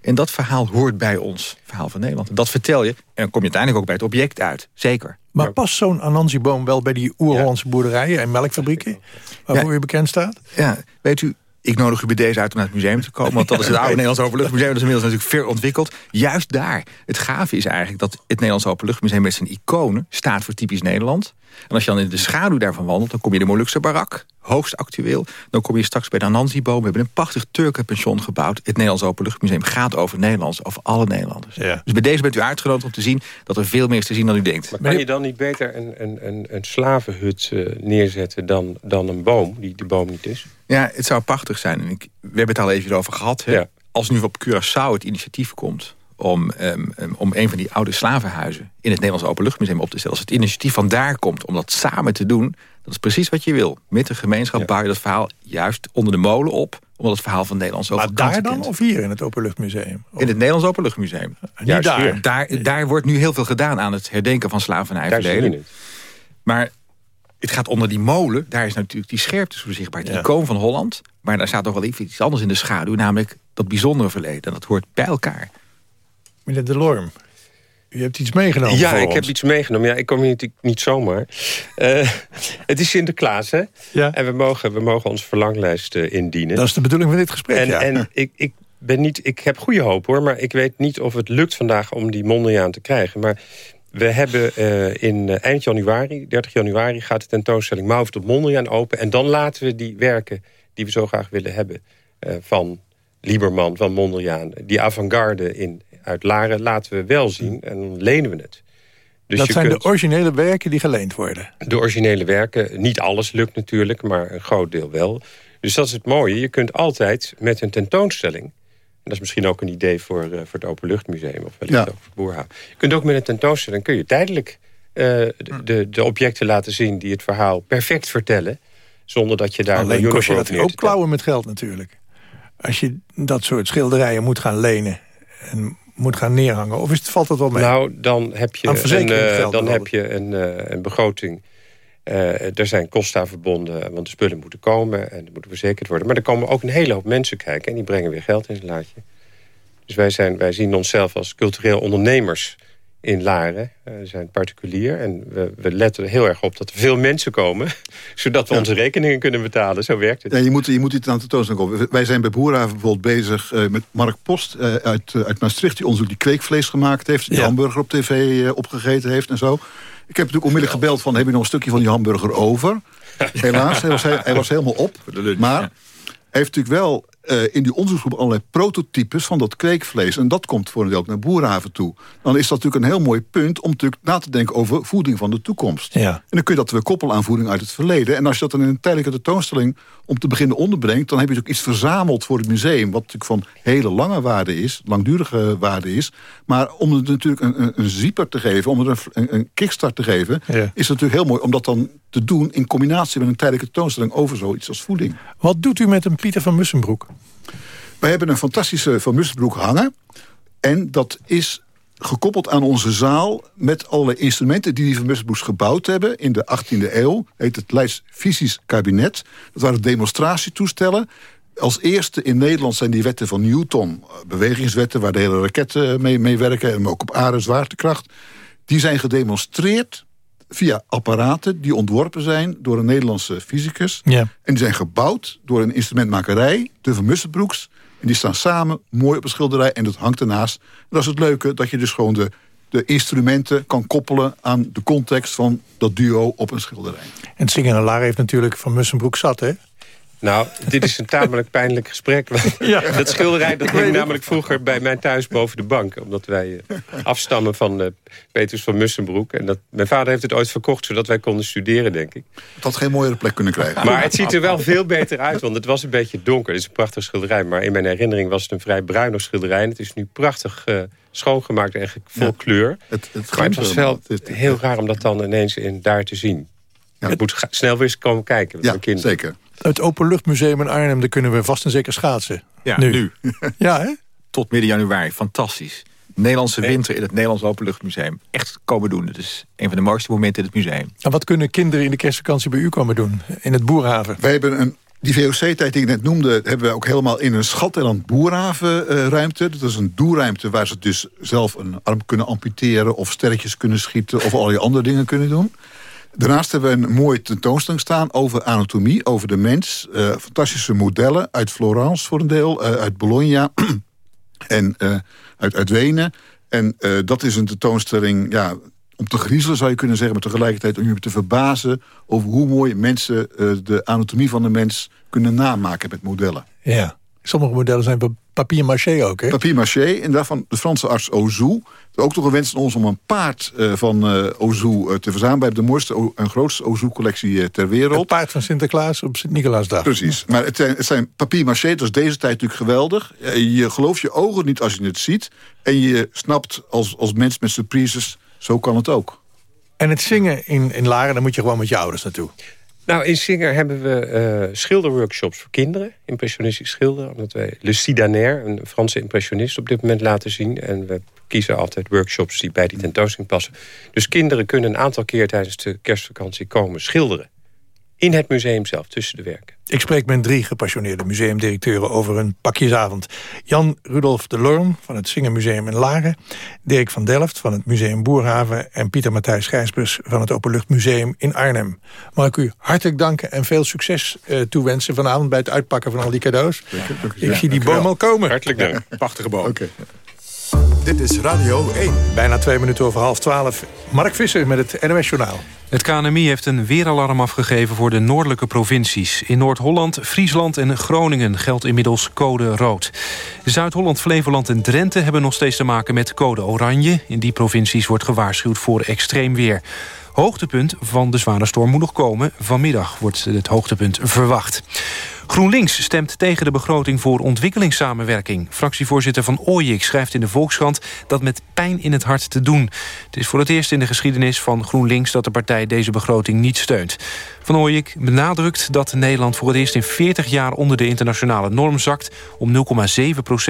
En dat verhaal hoort bij ons verhaal van Nederland. En dat vertel je, en dan kom je uiteindelijk ook bij het object uit. Zeker. Maar past zo'n Anansi-boom wel bij die oer-Hollandse boerderijen en melkfabrieken... waarvoor Ja. u bekend staat? Ja, weet u, ik nodig u bij deze uit om naar het museum te komen. Want dat is het oude Nederlands Openluchtmuseum. Dat is inmiddels natuurlijk ver ontwikkeld. Juist daar. Het gave is eigenlijk dat het Nederlands Openluchtmuseum... met zijn iconen staat voor typisch Nederland. En als je dan in de schaduw daarvan wandelt... dan kom je in de Molukse barak, hoogst actueel. Dan kom je straks bij de Anansi-boom. We hebben een prachtig Turkenpension gebouwd. Het Nederlands Openluchtmuseum gaat over Nederlands, over alle Nederlanders. Dus bij deze bent u uitgenodigd om te zien... dat er veel meer is te zien dan u denkt. Maar kan je dan niet beter een, een, een, een slavenhut eh, neerzetten dan, dan een boom, die de boom niet is? Ja, het zou prachtig zijn. En ik, we hebben het al even over gehad. Hè? Als nu op Curaçao het initiatief komt... Om, ehm, ehm, om een van die oude slavenhuizen in het Nederlands Openluchtmuseum op te stellen. Als het initiatief van daar komt om dat samen te doen... dat is precies wat je wil. Met de gemeenschap bouw je dat verhaal juist onder de molen op... omdat het verhaal van Nederlands Maar over daar dan of hier in het Openluchtmuseum? In het Nederlands Openluchtmuseum. Niet Juist daar. daar. Daar wordt nu heel veel gedaan aan het herdenken van slavernijverleden. Maar het gaat onder die molen. Daar is natuurlijk die scherpte zo zichtbaar. Het icoon van Holland. Maar daar staat nog wel iets anders in de schaduw. Namelijk dat bijzondere verleden. En dat hoort bij elkaar. Meneer Delorme, u hebt iets meegenomen Ja, voor ik ons. heb iets meegenomen. Ja, ik kom hier natuurlijk niet zomaar. Eh, het is Sinterklaas, hè? Ja. En we mogen, we mogen onze verlanglijst eh, indienen. Dat is de bedoeling van dit gesprek, En, ja. en ik, ik, ben niet, ik heb goede hoop, hoor. Maar ik weet niet of het lukt vandaag om die Mondriaan te krijgen. Maar we hebben eh, in eh, eind januari, 30 januari... gaat de tentoonstelling Mauve tot Mondriaan open. En dan laten we die werken die we zo graag willen hebben... eh, van Lieberman, van Mondriaan. Die avant-garde in, uit Laren laten we wel zien. En dan lenen we het. Dus dat zijn kunt de originele werken die geleend worden. de originele werken. Niet alles lukt natuurlijk, maar een groot deel wel. Dus dat is het mooie. Je kunt altijd met een tentoonstelling... en dat is misschien ook een idee voor, eh, voor het Openluchtmuseum... of wellicht Ja. ook voor Boerhaven. Je kunt ook met een tentoonstelling... kun je tijdelijk eh, de, de, de objecten laten zien... die het verhaal perfect vertellen... zonder dat je daar Alleen kost je dat ook klauwen met geld natuurlijk. Als je dat soort schilderijen moet gaan lenen... en moet gaan neerhangen. Of is het, valt dat wel mee? Nou, dan heb je een, eh, dan heb je een, eh, een begroting. Eh, er zijn kosten aan verbonden, want de spullen moeten komen... en er moeten verzekerd worden. Maar er komen ook een hele hoop mensen kijken... en die brengen weer geld in het laadje. Dus wij, zijn, wij zien onszelf als cultureel ondernemers in Laren. Eh, we zijn particulier en we, we letten er heel erg op... dat er veel mensen komen, zodat we onze rekeningen kunnen betalen. Zo werkt het. Ja, je, moet, je moet iets aan de tentoonstelling komen. Wij zijn bij Boerhaven bijvoorbeeld bezig eh, met Mark Post uit, uit Maastricht... die onderzoek die kweekvlees gemaakt heeft, die hamburger op tv opgegeten heeft en zo. Ik heb natuurlijk onmiddellijk gebeld van... heb je nog een stukje van die hamburger over? Helaas, hij was, hij, hij was helemaal op. Maar hij heeft natuurlijk wel eh, in die onderzoeksgroep allerlei prototypes van dat kweekvlees. En dat komt voor een deel ook naar Boerhaven toe. Dan is dat natuurlijk een heel mooi punt om natuurlijk na te denken over voeding van de toekomst. Ja. En dan kun je dat weer koppelen aan voeding uit het verleden. En als je dat dan in een tijdelijke tentoonstelling om te beginnen onderbrengt... dan heb je natuurlijk iets verzameld voor het museum... wat natuurlijk van hele lange waarde is, langdurige waarde is. Maar om het natuurlijk een, een, een zieper te geven, om het een, een kickstart te geven... Ja. is het natuurlijk heel mooi om dat dan te doen... in combinatie met een tijdelijke tentoonstelling over zoiets als voeding. Wat doet u met een Pieter van Mussenbroek? Wij hebben een fantastische Van Musselbroek hangen. En dat is gekoppeld aan onze zaal met allerlei instrumenten die die Van Musselbroeks gebouwd hebben in de 18e eeuw. Heet het Leids Fysisch Kabinet. Dat waren demonstratietoestellen. Als eerste in Nederland zijn die wetten van Newton, eh, bewegingswetten waar de hele raketten mee, mee werken, en ook op aarde zwaartekracht. Die zijn gedemonstreerd via apparaten die ontworpen zijn door een Nederlandse fysicus. Ja. En die zijn gebouwd door een instrumentmakerij, de Van Musselbroeks. En die staan samen mooi op een schilderij en dat hangt ernaast. En dat is het leuke, dat je dus gewoon de, de instrumenten kan koppelen... aan de context van dat duo op een schilderij. En Singer en heeft natuurlijk Van Mussenbroek zat, hè? Nou, dit is een tamelijk pijnlijk gesprek. Dat schilderij dat hing namelijk vroeger bij mij thuis boven de bank. Omdat wij eh, afstammen van Petrus van Mussenbroek. En dat, mijn vader heeft het ooit verkocht zodat wij konden studeren, denk ik. Het had geen mooiere plek kunnen krijgen. Maar het ziet er wel veel beter uit, want het was een beetje donker. Het is een prachtig schilderij, maar in mijn herinnering was het een vrij bruinig schilderij. En het is nu prachtig eh, schoongemaakt en vol Ja. kleur. Het, het maar het was wel Het is- heel raar om dat dan ineens in daar te zien. ik moet ga- snel weer eens komen kijken met Ja, mijn kinderen. zeker. Het Openluchtmuseum in Arnhem, daar kunnen we vast en zeker schaatsen. Ja, Nu. nu. Ja, hè? Tot midden januari. Fantastisch. Nederlandse winter in het Nederlands Openluchtmuseum echt komen doen. Het is een van de mooiste momenten in het museum. En wat kunnen kinderen in de kerstvakantie bij u komen doen? In het Boerhaven? Wij hebben een die VOC-tijd die ik net noemde... hebben we ook helemaal in een schat- boerhavenruimte. dat is een doelruimte waar ze dus zelf een arm kunnen amputeren... of sterretjes kunnen schieten of allerlei andere dingen kunnen doen. Daarnaast hebben we een mooie tentoonstelling staan over anatomie, over de mens. Uh, fantastische modellen uit Florence voor een deel, uh, uit Bologna en uh, uit, uit Wenen. En dat is een tentoonstelling ja, om te griezelen zou je kunnen zeggen... maar tegelijkertijd om je te verbazen over hoe mooi mensen... de anatomie van de mens kunnen namaken met modellen. Ja, sommige modellen zijn papier-maché ook, hè? Papier-maché, en daarvan de Franse arts Ozou. Ook toch een wens van ons om een paard uh, van uh, Ozou te verzamelen. Hebben de mooiste en grootste Ozou-collectie ter wereld. Het paard van Sinterklaas op Sint-Nicolaasdag. Precies, maar het zijn, het zijn papier-maché, dat is deze tijd natuurlijk geweldig. Je gelooft je ogen niet als je het ziet. En je snapt als, als mens met surprises, zo kan het ook. En het zingen in, in Laren, daar moet je gewoon met je ouders naartoe. Nou, in Singer hebben we uh, schilderworkshops voor kinderen. Impressionistisch schilderen. Omdat wij Le een Franse impressionist, op dit moment laten zien. En we kiezen altijd workshops die bij die tentoonstelling passen. Dus kinderen kunnen een aantal keer tijdens de kerstvakantie komen schilderen in het museum zelf, tussen de werken. Ik spreek met drie gepassioneerde museumdirecteuren over een pakjesavond. Jan Rudolf de Lorm van het Singermuseum in Laren... Dirk van Delft van het Museum Boerhaven... en Pieter Matthijs Gijsbus van het Openluchtmuseum in Arnhem. Mag ik u hartelijk danken en veel succes uh, toewensen... vanavond bij het uitpakken van al die cadeaus. Ik zie die boom al komen. Hartelijk dank. Prachtige boom. Okay. Dit is Radio 1. Bijna twee minuten over half twaalf. Mark Visser met het NOS Journaal. Het KNMI heeft een weeralarm afgegeven voor de noordelijke provincies. In Noord-Holland, Friesland en Groningen geldt inmiddels code rood. Zuid-Holland, Flevoland en Drenthe hebben nog steeds te maken met code oranje. In die provincies wordt gewaarschuwd voor extreem weer. Hoogtepunt van de zware storm moet nog komen. Vanmiddag wordt het hoogtepunt verwacht. GroenLinks stemt tegen de begroting voor ontwikkelingssamenwerking. Fractievoorzitter Van Ooyik schrijft in de Volkskrant dat met pijn in het hart te doen. Het is voor het eerst in de geschiedenis van GroenLinks dat de partij deze begroting niet steunt. Van Ooyik benadrukt dat Nederland voor het eerst in 40 jaar onder de internationale norm zakt om 0,7%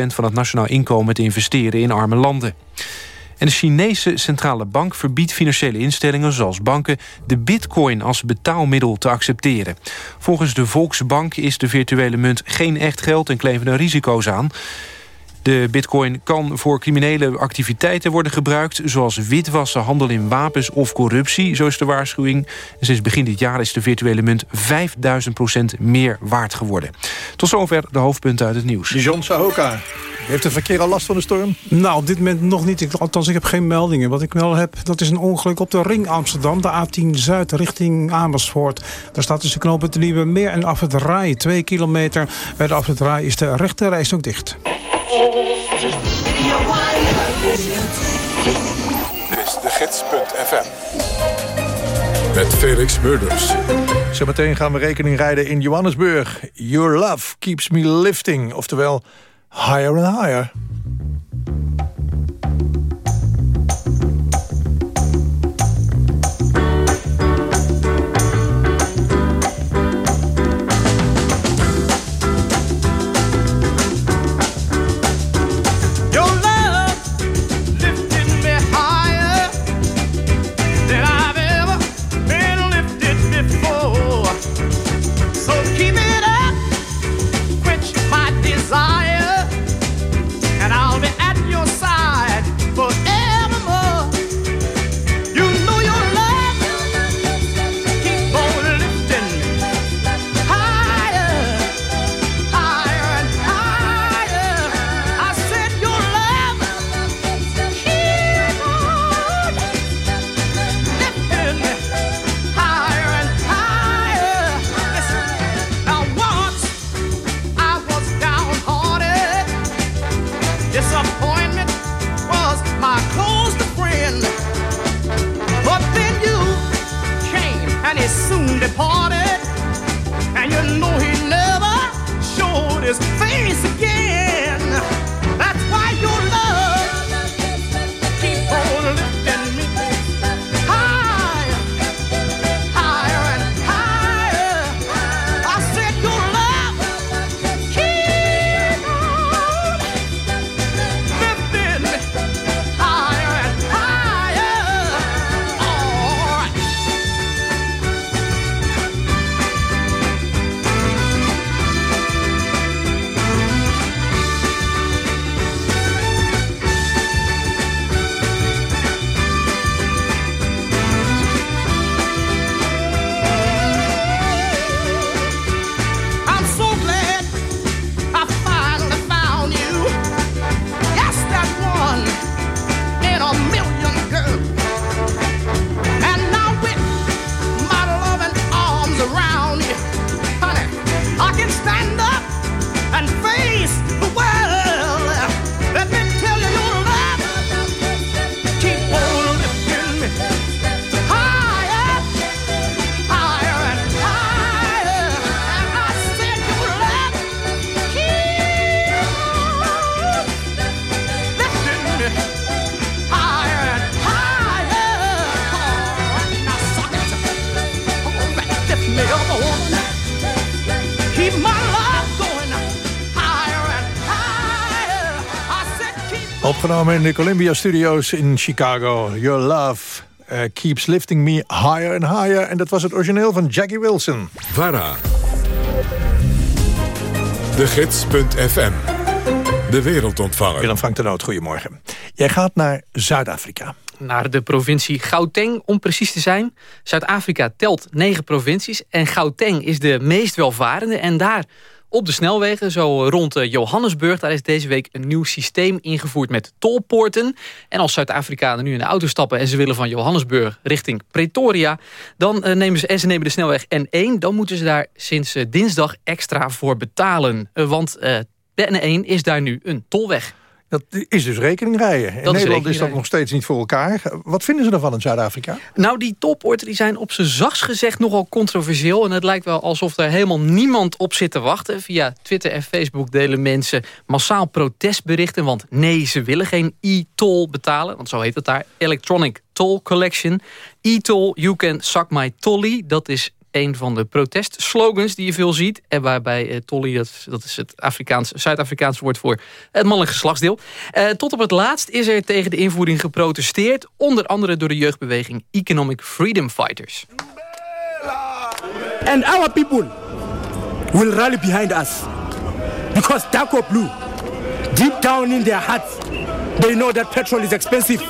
van het nationaal inkomen te investeren in arme landen. En de Chinese centrale bank verbiedt financiële instellingen zoals banken de bitcoin als betaalmiddel te accepteren. Volgens de Volksbank is de virtuele munt geen echt geld en kleven er risico's aan. De bitcoin kan voor criminele activiteiten worden gebruikt... zoals witwassen, handel in wapens of corruptie, zo is de waarschuwing. Sinds begin dit jaar is de virtuele munt 5000% meer waard geworden. Tot zover de hoofdpunten uit het nieuws. John Sahoka. Heeft het verkeer al last van de storm? Nou, op dit moment nog niet. Ik, althans, ik heb geen meldingen. Wat ik wel heb, dat is een ongeluk op de Ring Amsterdam. De A10 Zuid richting Amersfoort. Daar staat tussen knopen de Nieuwe Meer en af het Rai. Twee kilometer bij de af het Rai is de rechte reis ook dicht. Dit is de gids.fm. Met Felix Murders. Zometeen gaan we rekening rijden in Johannesburg. Your love keeps me lifting. Oftewel, higher and higher. Opgenomen in de Columbia Studios in Chicago. Your love uh, keeps lifting me higher and higher. En dat was het origineel van Jackie Wilson. VARA. De Gids.fm. De wereldontvanger. Willem Frank de Noot, goedemorgen. Jij gaat naar Zuid-Afrika. Naar de provincie Gauteng, om precies te zijn. Zuid-Afrika telt negen provincies. En Gauteng is de meest welvarende. En daar op de snelwegen, zo rond eh, Johannesburg... daar is deze week een nieuw systeem ingevoerd met tolpoorten. En als Zuid-Afrikanen nu in de auto stappen... en ze willen van Johannesburg richting Pretoria... dan uh, nemen ze, en ze nemen de snelweg N1... dan moeten ze daar sinds uh, dinsdag extra voor betalen. want de N1 is daar nu een tolweg. Dat is dus rekening rijden. In Nederland is dat nog steeds niet voor elkaar. Wat vinden ze ervan in Zuid-Afrika? Nou, die topporten die zijn op z'n zachts gezegd nogal controversieel. En het lijkt wel alsof er helemaal niemand op zit te wachten. Via Twitter en Facebook delen mensen massaal protestberichten. Want nee, ze willen geen e-toll betalen. Want zo heet het daar. Electronic Toll Collection. E-toll, you can suck my tolly. Dat is een van de protestslogans die je veel ziet. En waarbij uh, Tolly, dat, dat is het Afrikaans, Zuid-Afrikaans woord voor het mannelijk geslachtsdeel. Uh, tot op het laatst is er tegen de invoering geprotesteerd. Onder andere door de jeugdbeweging Economic Freedom Fighters. And our people will rally behind us. Because dark or blue, deep down in their hearts, they know that petrol is expensive.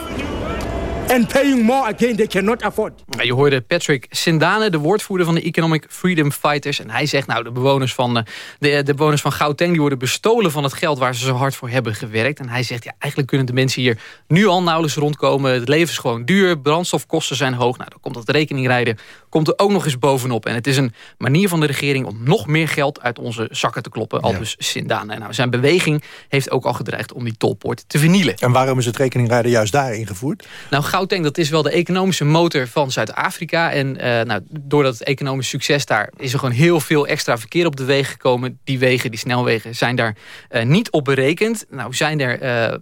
And paying more again they cannot afford. Je hoorde Patrick Sindane, de woordvoerder van de Economic Freedom Fighters. En hij zegt, nou, de bewoners van, eh, de, de bewoners van Gauteng... die worden bestolen van het geld waar ze zo hard voor hebben gewerkt. En hij zegt, ja, eigenlijk kunnen de mensen hier nu al nauwelijks rondkomen. Het leven is gewoon duur, brandstofkosten zijn hoog. Nou, dan komt dat rekeningrijden komt er ook nog eens bovenop. En het is een manier van de regering om nog meer geld uit onze zakken te kloppen. Al dus Sindane. En nou, zijn beweging heeft ook al gedreigd om die tolpoort te vernielen. En waarom is het rekeningrijden juist daar ingevoerd? Nou, Gauteng, dat is wel de economische motor van Zuid-Afrika. En uh, nou, door dat economisch succes daar is er gewoon heel veel extra verkeer op de wegen gekomen. Die wegen, die snelwegen, zijn daar uh, niet op berekend. Nou zijn er... Uh,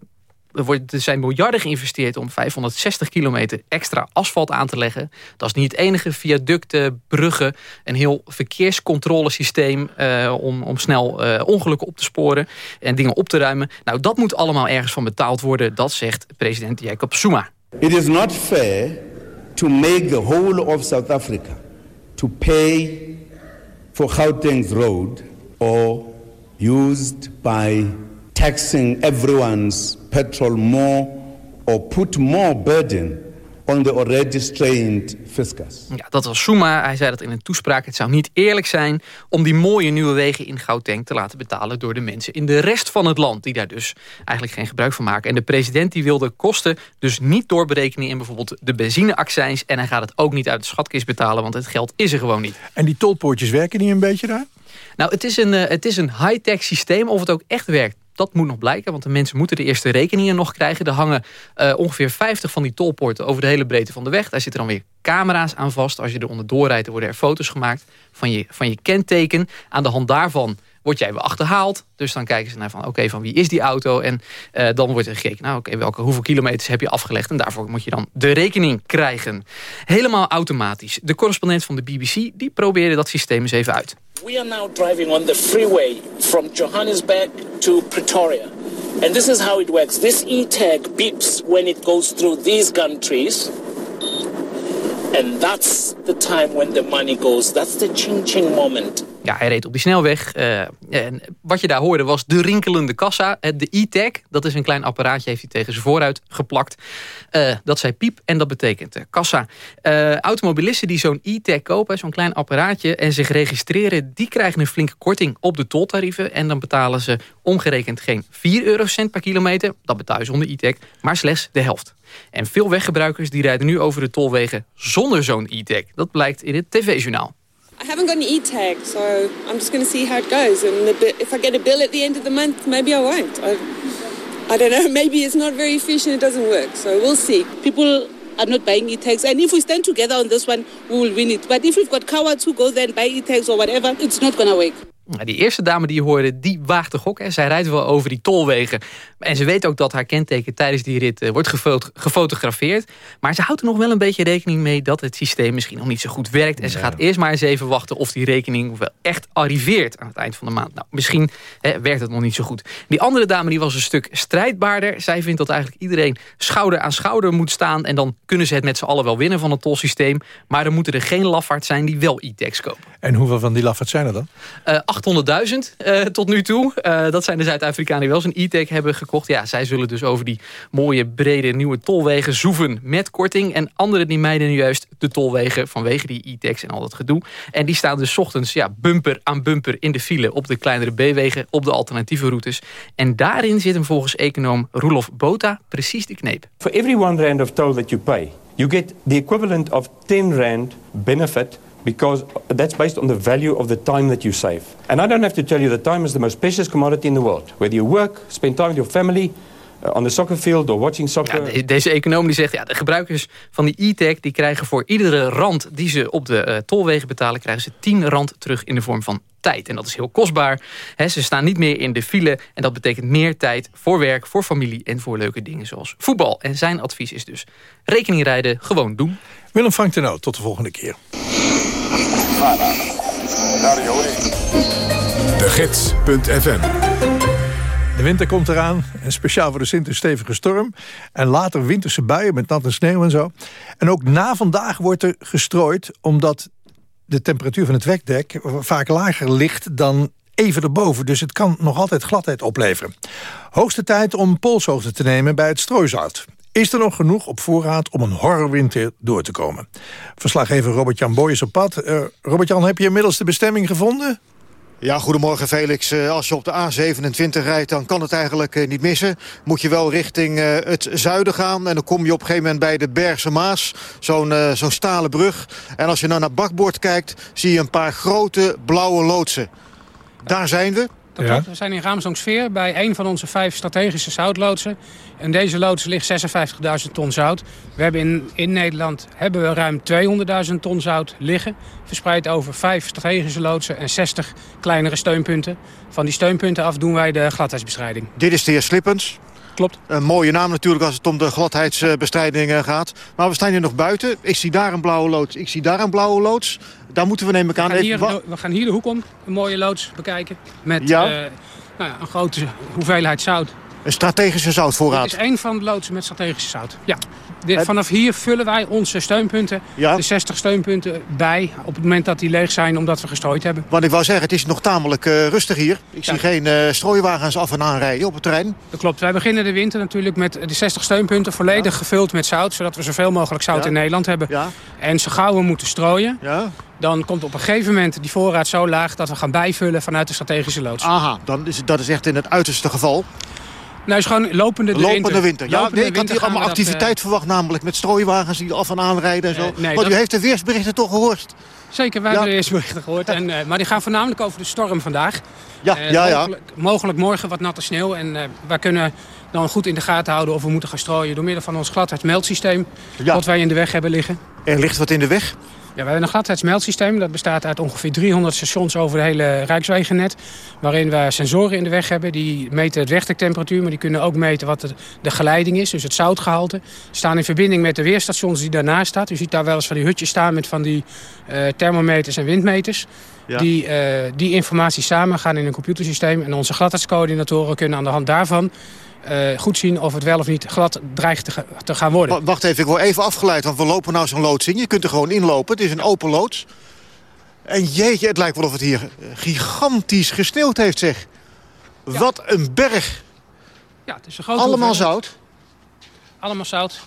er zijn miljarden geïnvesteerd om 560 kilometer extra asfalt aan te leggen. Dat is niet het enige. Viaducten, bruggen, een heel verkeerscontrolesysteem om, om snel ongelukken op te sporen en dingen op te ruimen. Nou, dat moet allemaal ergens van betaald worden. Dat zegt president Jacob Zuma. It is not fair to make the whole of South Africa to pay for Gauteng's road or used by taxing everyone's petrol more or put more burden on the already strained fiscus. Ja, dat was Suma. Hij zei dat in een toespraak. Het zou niet eerlijk zijn om die mooie nieuwe wegen in Gauteng te laten betalen door de mensen in de rest van het land. Die daar dus eigenlijk geen gebruik van maken. En de president die wilde kosten dus niet doorberekenen in bijvoorbeeld de benzineaccijns. En hij gaat het ook niet uit de schatkist betalen, want het geld is er gewoon niet. En die tolpoortjes werken die een beetje daar? Nou, het is een, uh, het is een high-tech systeem. Of het ook echt werkt, dat moet nog blijken, want de mensen moeten de eerste rekeningen nog krijgen. Er hangen uh, ongeveer 50 van die tolpoorten over de hele breedte van de weg. Daar zitten dan weer camera's aan vast. Als je er onderdoor rijdt, worden er foto's gemaakt van je, van je kenteken. Aan de hand daarvan word jij weer achterhaald. Dus dan kijken ze naar van, oké, van wie is die auto? En uh, dan wordt er gekeken, nou oké, welke hoeveel kilometers heb je afgelegd? En daarvoor moet je dan de rekening krijgen. Helemaal automatisch. De correspondent van de BBC, die probeerde dat systeem eens even uit. We are now driving on the freeway from Johannesburg to Pretoria. And this is how it works. This e-tag beeps when it goes through these countries. And that's the time when the money goes. That's the ching-ching moment. Ja, hij reed op die snelweg. Uh, en wat je daar hoorde was de rinkelende kassa. De e-tag, dat is een klein apparaatje, heeft hij tegen zijn vooruit geplakt. Uh, dat zei piep en dat betekent uh, kassa. automobilisten die zo'n e-tag kopen, zo'n klein apparaatje... en zich registreren, die krijgen een flinke korting op de toltarieven. En dan betalen ze omgerekend geen 4 eurocent per kilometer. Dat betaal je zonder e-tag, maar slechts de helft. En veel weggebruikers die rijden nu over de tolwegen zonder zo'n e-tag. Dat blijkt in het tv-journaal. I haven't got an e-tag, so I'm just going to see how it goes. And if I get a bill at the end of the month, maybe I won't. I, I don't know. Maybe it's not very efficient. It doesn't work. So we'll see. People are not buying e-tags. And if we stand together on this one, we will win it. But if we've got cowards who go there and buy e-tags or whatever, it's not going to work. Nou, die eerste dame die je hoorde, die waagt de gok. Hè. Zij rijdt wel over die tolwegen. En ze weet ook dat haar kenteken tijdens die rit uh, wordt gefot gefotografeerd. Maar ze houdt er nog wel een beetje rekening mee... dat het systeem misschien nog niet zo goed werkt. En ze gaat eerst maar eens even wachten of die rekening wel echt arriveert... aan het eind van de maand. Nou, misschien hè, werkt het nog niet zo goed. Die andere dame die was een stuk strijdbaarder. Zij vindt dat eigenlijk iedereen schouder aan schouder moet staan... en dan kunnen ze het met z'n allen wel winnen van het tolsysteem. Maar dan moeten er geen lafaards zijn die wel e-tax kopen. En hoeveel van die lafaards zijn er dan? Uh, 800.000 uh, tot nu toe. Uh, dat zijn de Zuid-Afrikanen die wel zo'n e-tag hebben gekocht. Ja, zij zullen dus over die mooie, brede, nieuwe tolwegen zoeven met korting. En anderen die mijden nu juist de tolwegen vanwege die e-tags en al dat gedoe. En die staan dus ochtends ja, bumper aan bumper in de file op de kleinere B-wegen, op de alternatieve routes. En daarin zit hem volgens econoom Roelof Bota precies de kneep. For every one rand of toll that you pay, you get the equivalent of 10 rand benefit because that's based on the value of the time that you save. And I don't have to tell you that time is the most precious commodity in the world. Whether you work, spend time with your family, uh, on the soccer field or watching soccer. Ja, deze econoom die zegt, ja, de gebruikers van die e-tag... die krijgen voor iedere rand die ze op de uh, tolwegen betalen... krijgen ze 10 rand terug in de vorm van tijd. En dat is heel kostbaar. He, ze staan niet meer in de file. En dat betekent meer tijd voor werk, voor familie... en voor leuke dingen zoals voetbal. En zijn advies is dus rekening rijden, gewoon doen. Willem Frank Tenau, tot de volgende keer. De Gids.fm de winter komt eraan, en speciaal voor de Sint een storm. En later winterse buien met natte sneeuw en zo. En ook na vandaag wordt er gestrooid... omdat de temperatuur van het wekdek vaak lager ligt dan even erboven. Dus het kan nog altijd gladheid opleveren. Hoogste tijd om polshoogte te nemen bij het strooizout. Is er nog genoeg op voorraad om een horrorwinter door te komen? Verslaggever Robert-Jan Boy is op pad. Uh, Robert-Jan, heb je inmiddels de bestemming gevonden? Ja, goedemorgen Felix. Als je op de A27 rijdt, dan kan het eigenlijk niet missen. Moet je wel richting het zuiden gaan. En dan kom je op een gegeven moment bij de Bergse Maas. Zo'n zo'n stalen brug. En als je nou naar bakboord kijkt, zie je een paar grote blauwe loodsen. Daar zijn we. Dat ja. We zijn in Raamsdonksveer bij een van onze vijf strategische zoutloodsen. En deze loods ligt 56.000 ton zout. We hebben in, in Nederland hebben we ruim 200.000 ton zout liggen. Verspreid over vijf strategische loodsen en 60 kleinere steunpunten. Van die steunpunten af doen wij de gladheidsbestrijding. Dit is de heer Slippens. Klopt. Een mooie naam natuurlijk als het om de gladheidsbestrijding gaat. Maar we staan hier nog buiten. Ik zie daar een blauwe loods. Ik zie daar een blauwe loods. Daar moeten we neem ik aan we even... Hier, we gaan hier de hoek om. Een mooie loods bekijken. Met ja? uh, nou ja, een grote hoeveelheid zout. Een strategische zoutvoorraad? Dit is één van de loodsen met strategische zout. Ja. Vanaf hier vullen wij onze steunpunten, ja. de 60 steunpunten, bij... op het moment dat die leeg zijn, omdat we gestrooid hebben. Want ik wou zeggen, het is nog tamelijk uh, rustig hier. Ik ja. zie geen uh, strooiwagens af en aan rijden op het terrein. Dat klopt. Wij beginnen de winter natuurlijk met de 60 steunpunten... volledig ja. gevuld met zout, zodat we zoveel mogelijk zout in Nederland hebben. En zo gauw we moeten strooien... dan komt op een gegeven moment die voorraad zo laag... dat we gaan bijvullen vanuit de strategische loods. Aha, dan is, dat is echt in het uiterste geval. Nou, is gewoon lopende de lopende winter. winter. Ja, lopende nee, ik had hier allemaal activiteit dat, uh... verwacht, namelijk met strooiwagens die af en aan rijden en zo. Uh, nee, maar dat... u heeft de weersberichten toch gehoord? Zeker, wij ja. hebben de weersberichten gehoord. En, uh, maar die gaan voornamelijk over de storm vandaag. Ja, ja, ja. Mogelijk, mogelijk, morgen wat natte sneeuw. En wij kunnen dan goed in de gaten houden of we moeten gaan strooien... door middel van ons gladheidsmeldsysteem, ja. wat wij in de weg hebben liggen. Er ligt wat in de weg? Ja, we hebben een gladheidsmeldsysteem. Dat bestaat uit ongeveer 300 stations over het hele Rijkswegennet. Waarin we sensoren in de weg hebben. Die meten de wegdektemperatuur, maar die kunnen ook meten wat de, geleiding is. Dus het zoutgehalte. Staan in verbinding met de weerstations die daarnaast staat. U ziet daar wel eens van die hutjes staan met van die uh, thermometers en windmeters. Ja. Die, uh, die informatie samen gaan in een computersysteem. En onze gladheidscoördinatoren kunnen aan de hand daarvan uh, goed zien of het wel of niet glad dreigt te, te gaan worden. Wacht even, ik word even afgeleid, want we lopen nou zo'n loods in. Je kunt er gewoon inlopen, het is een open loods. En jeetje, het lijkt wel of het hier gigantisch gesneeuwd heeft, zeg. Ja. Wat een berg. Ja, het is een grote Allemaal zout? Allemaal zout.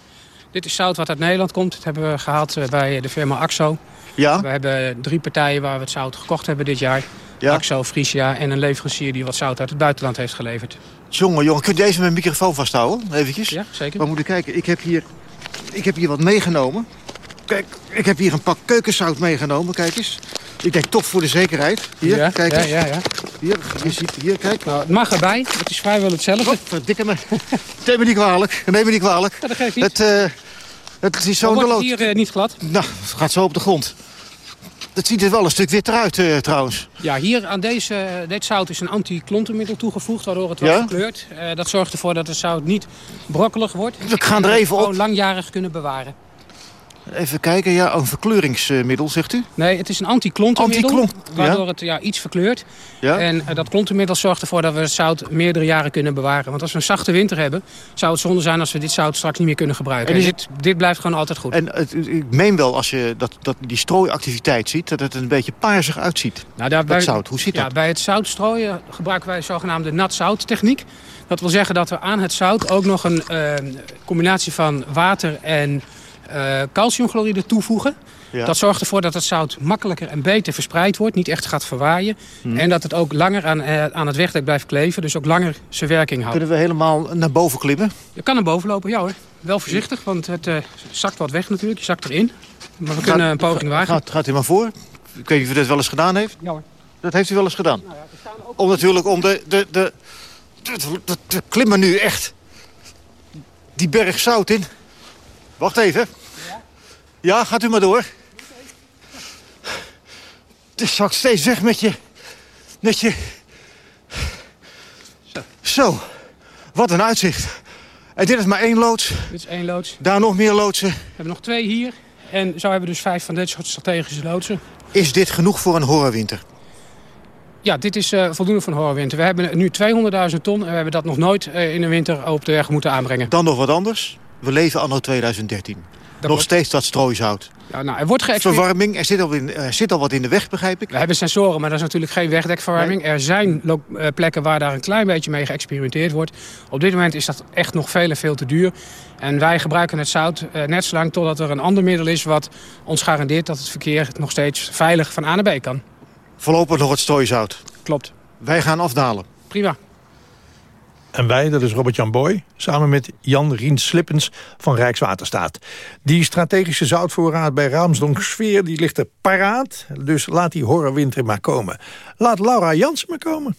Dit is zout wat uit Nederland komt. Dat hebben we gehaald eh, bij de firma Axo. Ja? We hebben drie partijen waar we het zout gekocht hebben dit jaar. Ja? Axo, Frisia en een leverancier die wat zout uit het buitenland heeft geleverd. Jongen, jongen, kun je deze met een microfoon vasthouden? Eventjes. Ja, zeker. We moeten kijken. Ik heb hier, ik heb hier wat meegenomen. Kijk, ik heb hier een pak keukenzout meegenomen. Kijk eens. Ik denk toch voor de zekerheid. Hier, ja, kijk ja, eens. Ja, ja. Hier, je ziet, hier, kijk. Nou, het mag erbij. Het is vrijwel hetzelfde. Oh, verdikke me. Neem me niet kwalijk. Neem me niet kwalijk. Ja, dat geeft niet. Het, uh, het is zo wordt lood. hier uh, niet glad? Nou, het gaat zo op de grond. Dat ziet er wel een stuk witter uit uh, trouwens. Ja, hier aan deze, dit zout is een anti-klontenmiddel toegevoegd... waardoor het wat Ja? verkleurt. Eh, dat zorgt ervoor dat het zout niet brokkelig wordt. We gaan er even gewoon op. langjarig kunnen bewaren. Even kijken, ja, een verkleuringsmiddel, zegt u? Nee, het is een anti-klontenmiddel. Anti-klont, ja. waardoor het ja, iets verkleurt. Ja? En eh, dat klontenmiddel zorgt ervoor dat we het zout meerdere jaren kunnen bewaren. Want als we een zachte winter hebben, zou het zonde zijn als we dit zout straks niet meer kunnen gebruiken. En En is dit, dit blijft gewoon altijd goed. En het, ik meen wel, als je dat, dat, die strooiactiviteit ziet... dat het een beetje paarsig uitziet. Nou, daar dat zout, hoe zit ja, dat? Bij het zoutstrooien gebruiken wij de zogenaamde nat-zout-techniek. Dat wil zeggen dat we aan het zout ook nog een eh, combinatie van water en eh, calciumchloride toevoegen. Ja. Dat zorgt ervoor dat het zout makkelijker en beter verspreid wordt. Niet echt gaat verwaaien. Hmm. En dat het ook langer aan, eh, aan het wegdek blijft kleven. Dus ook langer zijn werking houdt. Kunnen we helemaal naar boven klimmen? Je kan naar boven lopen, ja hoor. Wel voorzichtig, want het eh, zakt wat weg natuurlijk. Je zakt erin. Maar we kunnen een poging wagen. Gaat, gaat u maar voor. Ik weet niet of u dat wel eens gedaan heeft. Ja hoor. Dat heeft u wel eens gedaan. Om natuurlijk om de... de, de, de, de- de- klimmen nu echt die berg zout in. Wacht even. Ja, gaat u maar door. Het zakt steeds weg met je... Met je... Zo. Wat een uitzicht. En dit is maar één loods. Dit is één loods. Daar nog meer loodsen. We hebben nog twee hier. En zo hebben we dus vijf van dit soort strategische loodsen. Is dit genoeg voor een horrorwinter? Ja, dit is eh, voldoende voor een horrorwinter. We hebben nu 200.000 ton en we hebben dat nog nooit eh, in een winter op de weg moeten aanbrengen. Dan nog wat anders. We leven anno 2013. nog steeds dat strooizout. Ja, nou, er wordt geëxperimenteerd. Verwarming, er zit, al in, er zit al wat in de weg, begrijp ik. We hebben sensoren, maar dat is natuurlijk geen wegdekverwarming. Er zijn eh, plekken waar daar een klein beetje mee geëxperimenteerd wordt. Op dit moment is dat echt nog veel en veel te duur. En wij gebruiken het zout eh, net zolang totdat er een ander middel is... wat ons garandeert dat het verkeer nog steeds veilig van A naar B kan. Voorlopig nog het strooizout. Klopt. Wij gaan afdalen. Prima. En wij, dat is Robert-Jan Boy, samen met Jan Rien Slippens van Rijkswaterstaat. Die strategische zoutvoorraad bij Raamsdonk-Sfeer die ligt er paraat. Dus laat die horrorwinter maar komen. Laat Laura Jansen maar komen.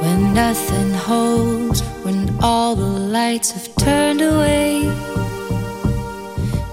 When nothing holds, when all the lights have turned away.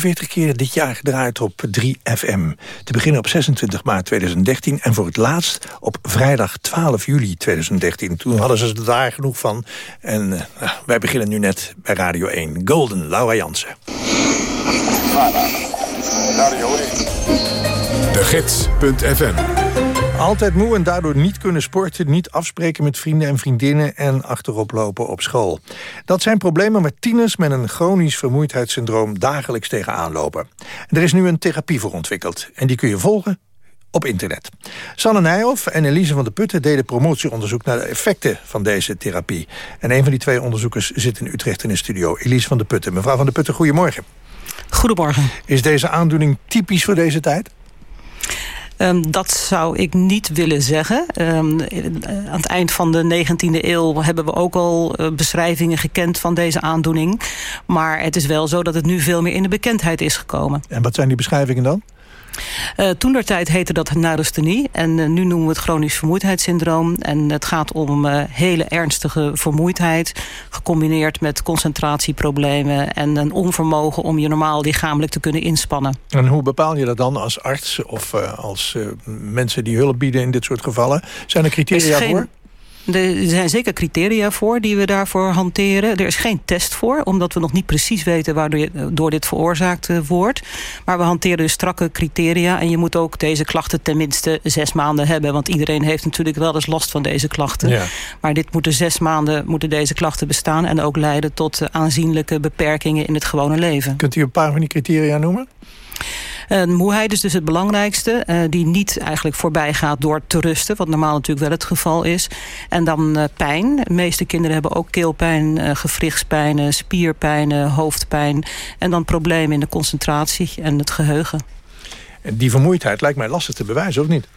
40 keer dit jaar gedraaid op 3FM. Te beginnen op 26 maart 2013 en voor het laatst op vrijdag 12 juli 2013. Toen hadden ze er daar genoeg van. En eh, wij beginnen nu net bij Radio 1. Golden, Laura Jansen. Radio 1. Gids.fm Altijd moe en daardoor niet kunnen sporten, niet afspreken met vrienden en vriendinnen en achterop lopen op school. Dat zijn problemen waar tieners met een chronisch vermoeidheidssyndroom dagelijks tegenaan lopen. Er is nu een therapie voor ontwikkeld en die kun je volgen op internet. Sanne Nijhoff en Elise van der Putten deden promotieonderzoek naar de effecten van deze therapie. En een van die twee onderzoekers zit in Utrecht in de studio, Elise van der Putten. Mevrouw van der Putten, goedemorgen. Goedemorgen. Is deze aandoening typisch voor deze tijd? Um, dat zou ik niet willen zeggen. Um, aan het eind van de 19e eeuw hebben we ook al uh, beschrijvingen gekend van deze aandoening. Maar het is wel zo dat het nu veel meer in de bekendheid is gekomen. En wat zijn die beschrijvingen dan? Uh, Toen der tijd heette dat neurasthenie. En uh, nu noemen we het chronisch vermoeidheidssyndroom. En het gaat om uh, hele ernstige vermoeidheid. Gecombineerd met concentratieproblemen. En een onvermogen om je normaal lichamelijk te kunnen inspannen. En hoe bepaal je dat dan als arts of als mensen die hulp bieden in dit soort gevallen? Zijn er criteria geen... voor? Er zijn zeker criteria voor die we daarvoor hanteren. Er is geen test voor, omdat we nog niet precies weten... waardoor door dit veroorzaakt eh, wordt. Maar we hanteren dus strakke criteria. En je moet ook deze klachten tenminste zes maanden hebben. Want iedereen heeft natuurlijk wel eens last van deze klachten. Ja. Maar dit moeten zes maanden moeten deze klachten bestaan... en ook leiden tot eh, aanzienlijke beperkingen in het gewone leven. Kunt u een paar van die criteria noemen? Moeheid is dus het belangrijkste. Uh, die niet eigenlijk voorbij gaat door te rusten. Wat normaal natuurlijk wel het geval is. En dan uh, pijn. De meeste kinderen hebben ook keelpijn, gewrichtspijn, spierpijn, hoofdpijn. En dan problemen in de concentratie en het geheugen. Die vermoeidheid lijkt mij lastig te bewijzen, of niet?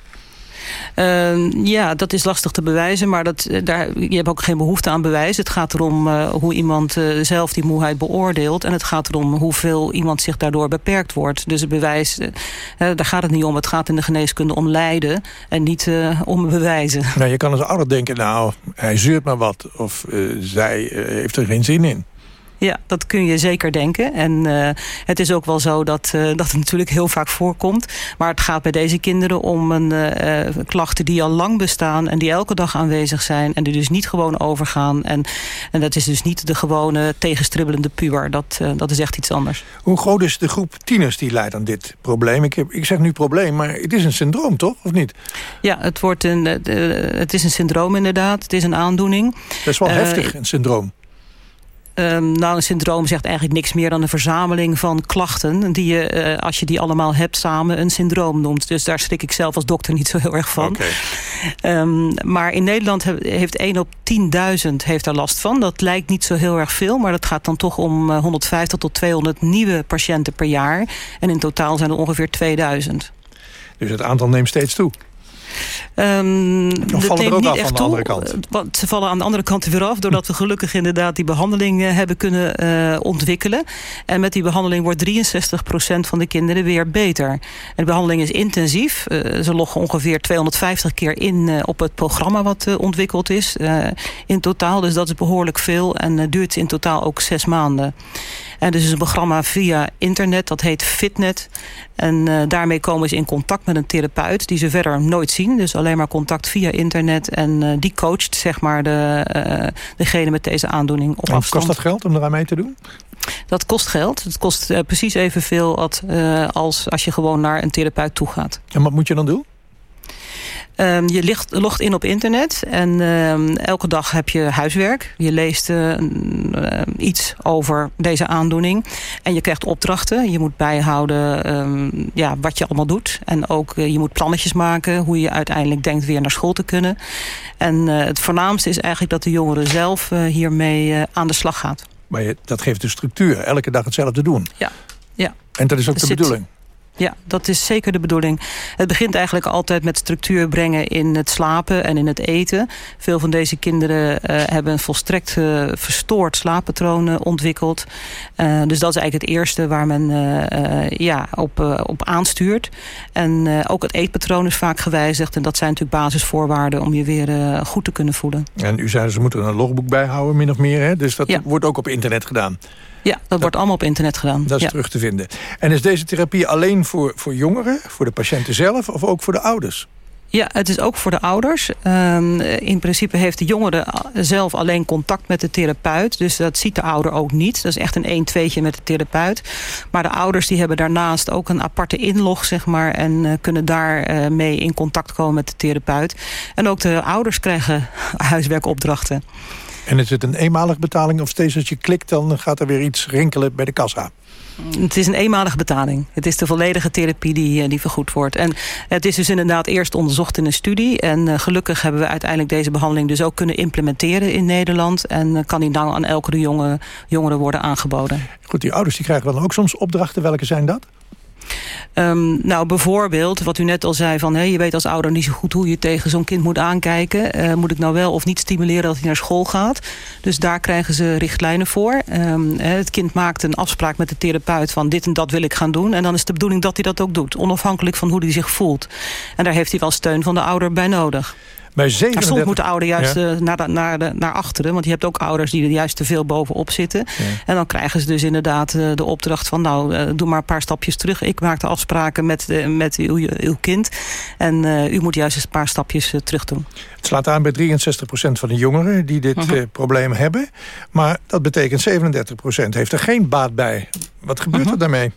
Uh, ja, dat is lastig te bewijzen, maar dat, daar, je hebt ook geen behoefte aan bewijs. Het gaat erom uh, hoe iemand uh, zelf die moeheid beoordeelt. En het gaat erom hoeveel iemand zich daardoor beperkt wordt. Dus het bewijs, daar gaat het niet om. Het gaat in de geneeskunde om lijden en niet om bewijzen. Nou, je kan als ouder denken, nou, hij zeurt maar wat. Of zij heeft er geen zin in. Ja, dat kun je zeker denken. En uh, het is ook wel zo dat, uh, dat het natuurlijk heel vaak voorkomt. Maar het gaat bij deze kinderen om een uh, klachten die al lang bestaan... en die elke dag aanwezig zijn en die dus niet gewoon overgaan. En, en dat is dus niet de gewone tegenstribbelende puber. Dat, dat is echt iets anders. Hoe groot is de groep tieners die leidt aan dit probleem? Ik, heb, ik zeg nu probleem, maar het is een syndroom, toch? Of niet? Ja, het, wordt een, het is een syndroom inderdaad. Het is een aandoening. Dat is wel heftig, een syndroom. Um, nou, een syndroom zegt eigenlijk niks meer dan een verzameling van klachten... die je, uh, als je die allemaal hebt, samen een syndroom noemt. Dus daar schrik ik zelf als dokter niet zo heel erg van. Okay. Um, maar in Nederland heeft 1 op 10.000 heeft daar last van. Dat lijkt niet zo heel erg veel, maar dat gaat dan toch om 150 tot 200 nieuwe patiënten per jaar. En in totaal zijn er ongeveer 2000. Dus het aantal neemt steeds toe? Um, of vallen er ook af aan de andere kant? Want ze vallen aan de andere kant weer af... doordat we gelukkig inderdaad die behandeling uh, hebben kunnen uh, ontwikkelen. En met die behandeling wordt 63% van de kinderen weer beter. En de behandeling is intensief. Uh, ze loggen ongeveer 250 keer in op het programma wat ontwikkeld is. in totaal, dus dat is behoorlijk veel. En duurt in totaal ook zes maanden. En dus is een programma via internet, dat heet Fitnet. En uh, daarmee komen ze in contact met een therapeut... die ze verder nooit zien. Dus alleen maar contact via internet. En uh, die coacht zeg maar de, uh, degene met deze aandoening op en afstand. Kost dat geld om eraan mee te doen? Dat kost geld. Het kost precies evenveel als, als als je gewoon naar een therapeut toe gaat. En wat moet je dan doen? Um, je ligt, logt in op internet en um, elke dag heb je huiswerk. Je leest uh, uh, iets over deze aandoening. En je krijgt opdrachten. Je moet bijhouden um, ja, wat je allemaal doet. En ook uh, je moet plannetjes maken hoe je uiteindelijk denkt weer naar school te kunnen. En het voornaamste is eigenlijk dat de jongere zelf hiermee aan de slag gaat. Maar je, dat geeft de structuur. Elke dag hetzelfde doen. Ja. ja. En dat is ook de zit, bedoeling. Ja, dat is zeker de bedoeling. Het begint eigenlijk altijd met structuur brengen in het slapen en in het eten. Veel van deze kinderen uh, hebben een volstrekt uh, verstoord slaappatroon uh, ontwikkeld. dus dat is eigenlijk het eerste waar men ja, op, op aanstuurt. En ook het eetpatroon is vaak gewijzigd. En dat zijn natuurlijk basisvoorwaarden om je weer goed te kunnen voelen. En u zei ze moeten een logboek bijhouden, min of meer. Hè? Dus dat ja. wordt ook op internet gedaan. Ja, dat, dat wordt allemaal op internet gedaan. Dat is ja. terug te vinden. En is deze therapie alleen voor, voor jongeren, voor de patiënten zelf... of ook voor de ouders? Ja, het is ook voor de ouders. Ehm, in principe heeft de jongere zelf alleen contact met de therapeut. Dus dat ziet de ouder ook niet. Dat is echt een 1-2'tje met de therapeut. Maar de ouders die hebben daarnaast ook een aparte inlog, zeg maar. En uh, kunnen daar uh, mee in contact komen met de therapeut. En ook de ouders krijgen huiswerkopdrachten. En is het een eenmalige betaling of steeds als je klikt... dan gaat er weer iets rinkelen bij de kassa? Het is een eenmalige betaling. Het is de volledige therapie die, eh, die vergoed wordt. En het is dus inderdaad eerst onderzocht in een studie. En uh, gelukkig hebben we uiteindelijk deze behandeling dus ook kunnen implementeren in Nederland. En uh, kan die nou aan elke jonge, jongere worden aangeboden. Goed, die ouders die krijgen dan ook soms opdrachten. Welke zijn dat? Um, nou, bijvoorbeeld, wat u net al zei... van hey, je weet als ouder niet zo goed hoe je tegen zo'n kind moet aankijken. Uh, moet ik nou wel of niet stimuleren dat hij naar school gaat? Dus daar krijgen ze richtlijnen voor. Um, het kind maakt een afspraak met de therapeut van... dit en dat wil ik gaan doen. En dan is de bedoeling dat hij dat ook doet. Onafhankelijk van hoe hij zich voelt. En daar heeft hij wel steun van de ouder bij nodig. Bij 37... Soms moet de ouder juist ja. naar, de, naar, de, naar achteren. Want je hebt ook ouders die er juist te veel bovenop zitten. Ja. En dan krijgen ze dus inderdaad de opdracht van... nou, doe maar een paar stapjes terug. Ik maak de afspraken met, met uw, uw kind. En uh, u moet juist eens een paar stapjes uh, terug doen. Het slaat aan bij 63% van de jongeren die dit uh -huh. probleem hebben. Maar dat betekent 37% heeft er geen baat bij. Wat gebeurt -huh. er daarmee?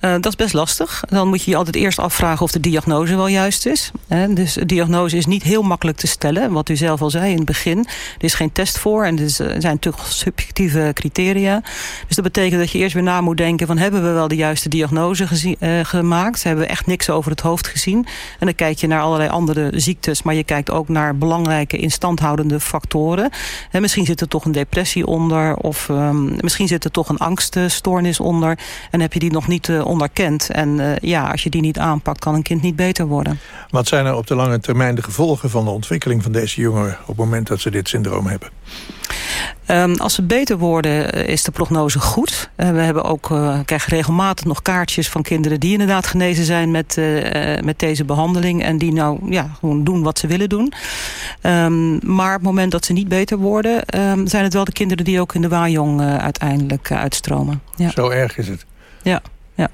Uh, dat is best lastig. Dan moet je je altijd eerst afvragen of de diagnose wel juist is. He, dus de diagnose is niet heel makkelijk te stellen. Wat u zelf al zei in het begin. Er is geen test voor en er zijn natuurlijk subjectieve criteria. Dus dat betekent dat je eerst weer na moet denken... van hebben we wel de juiste diagnose uh, gemaakt? Hebben we echt niks over het hoofd gezien? En dan kijk je naar allerlei andere ziektes... maar je kijkt ook naar belangrijke instandhoudende factoren. He, misschien zit er toch een depressie onder... of um, misschien zit er toch een angststoornis onder... en heb je die nog niet uh, onderkend. En uh, ja, als je die niet aanpakt, kan een kind niet beter worden. Wat zijn er op de lange termijn de gevolgen van de ontwikkeling van deze jongeren... op het moment dat ze dit syndroom hebben? Um, als ze beter worden, is de prognose goed. Uh, we hebben ook, uh, krijgen regelmatig nog kaartjes van kinderen... die inderdaad genezen zijn met, uh, met deze behandeling... en die nou ja, gewoon doen wat ze willen doen. Um, maar op het moment dat ze niet beter worden... Um, zijn het wel de kinderen die ook in de Wajong uiteindelijk uitstromen. Ja. Zo erg is het. Ja, ja.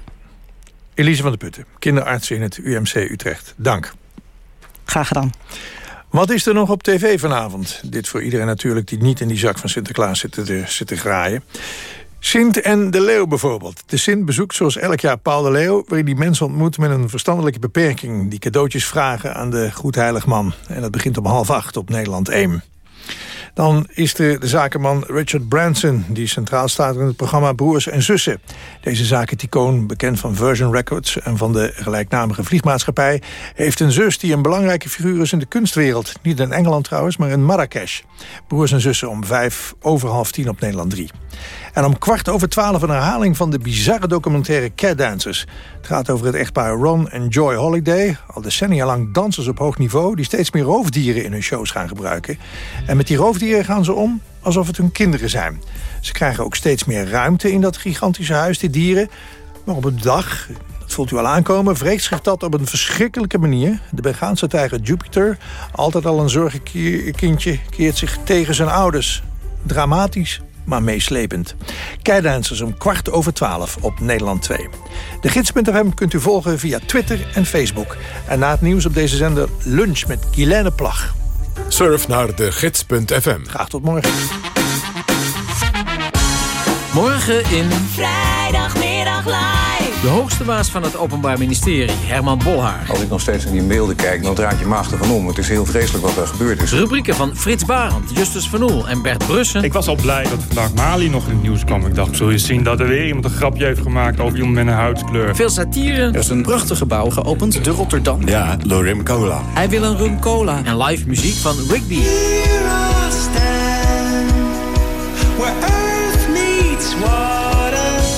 Elise van de Putten, kinderarts in het UMC Utrecht. Dank. Graag gedaan. Wat is er nog op tv vanavond? Dit voor iedereen natuurlijk die niet in die zak van Sinterklaas zit te, zit te graaien. Sint en de Leeuw bijvoorbeeld. De Sint bezoekt zoals elk jaar Paul de Leeuw... waarin die mensen ontmoet met een verstandelijke beperking... die cadeautjes vragen aan de goedheilig man. En dat begint om half acht op Nederland 1. Dan is er de zakenman Richard Branson... die centraal staat in het programma Broers en Zussen. Deze zakentycoon, bekend van Virgin Records... en van de gelijknamige vliegmaatschappij... heeft een zus die een belangrijke figuur is in de kunstwereld. Niet in Engeland trouwens, maar in Marrakesh. Broers en Zussen om vijf over half tien op Nederland 3. En om kwart over twaalf een herhaling van de bizarre documentaire Cat Dancers. Het gaat over het echtpaar Ron en Joy Holiday. Al decennia lang dansers op hoog niveau... die steeds meer roofdieren in hun shows gaan gebruiken. En met die roofdieren gaan ze om alsof het hun kinderen zijn. Ze krijgen ook steeds meer ruimte in dat gigantische huis, die dieren. Maar op een dag, dat voelt u al aankomen... wreekt zich dat op een verschrikkelijke manier. De Begaanse tijger Jupiter, altijd al een zorgenkindje... keert zich tegen zijn ouders. Dramatisch, maar meeslepend. Keidancers om kwart over twaalf op Nederland 2. De gids.fm kunt u volgen via Twitter en Facebook. En na het nieuws op deze zender lunch met Guilaine Plag. Surf naar de gids.fm. Graag tot morgen. Morgen in... Vrijdagmiddag live. De hoogste baas van het Openbaar Ministerie, Herman Bolhaar. Als ik nog steeds naar die beelden kijk, dan draait je maag ervan om. Het is heel vreselijk wat er gebeurd is. Rubrieken van Frits Barend, Justus Van Oel en Bert Brussen. Ik was al blij dat vandaag Mali nog in het nieuws kwam. Ik dacht, zul je zien dat er weer iemand een grapje heeft gemaakt over iemand met een huidskleur. Veel satire. Er is een prachtig gebouw geopend, de Rotterdam. Ja, Lorim Cola. Hij wil een rum cola. En live muziek van Rigby.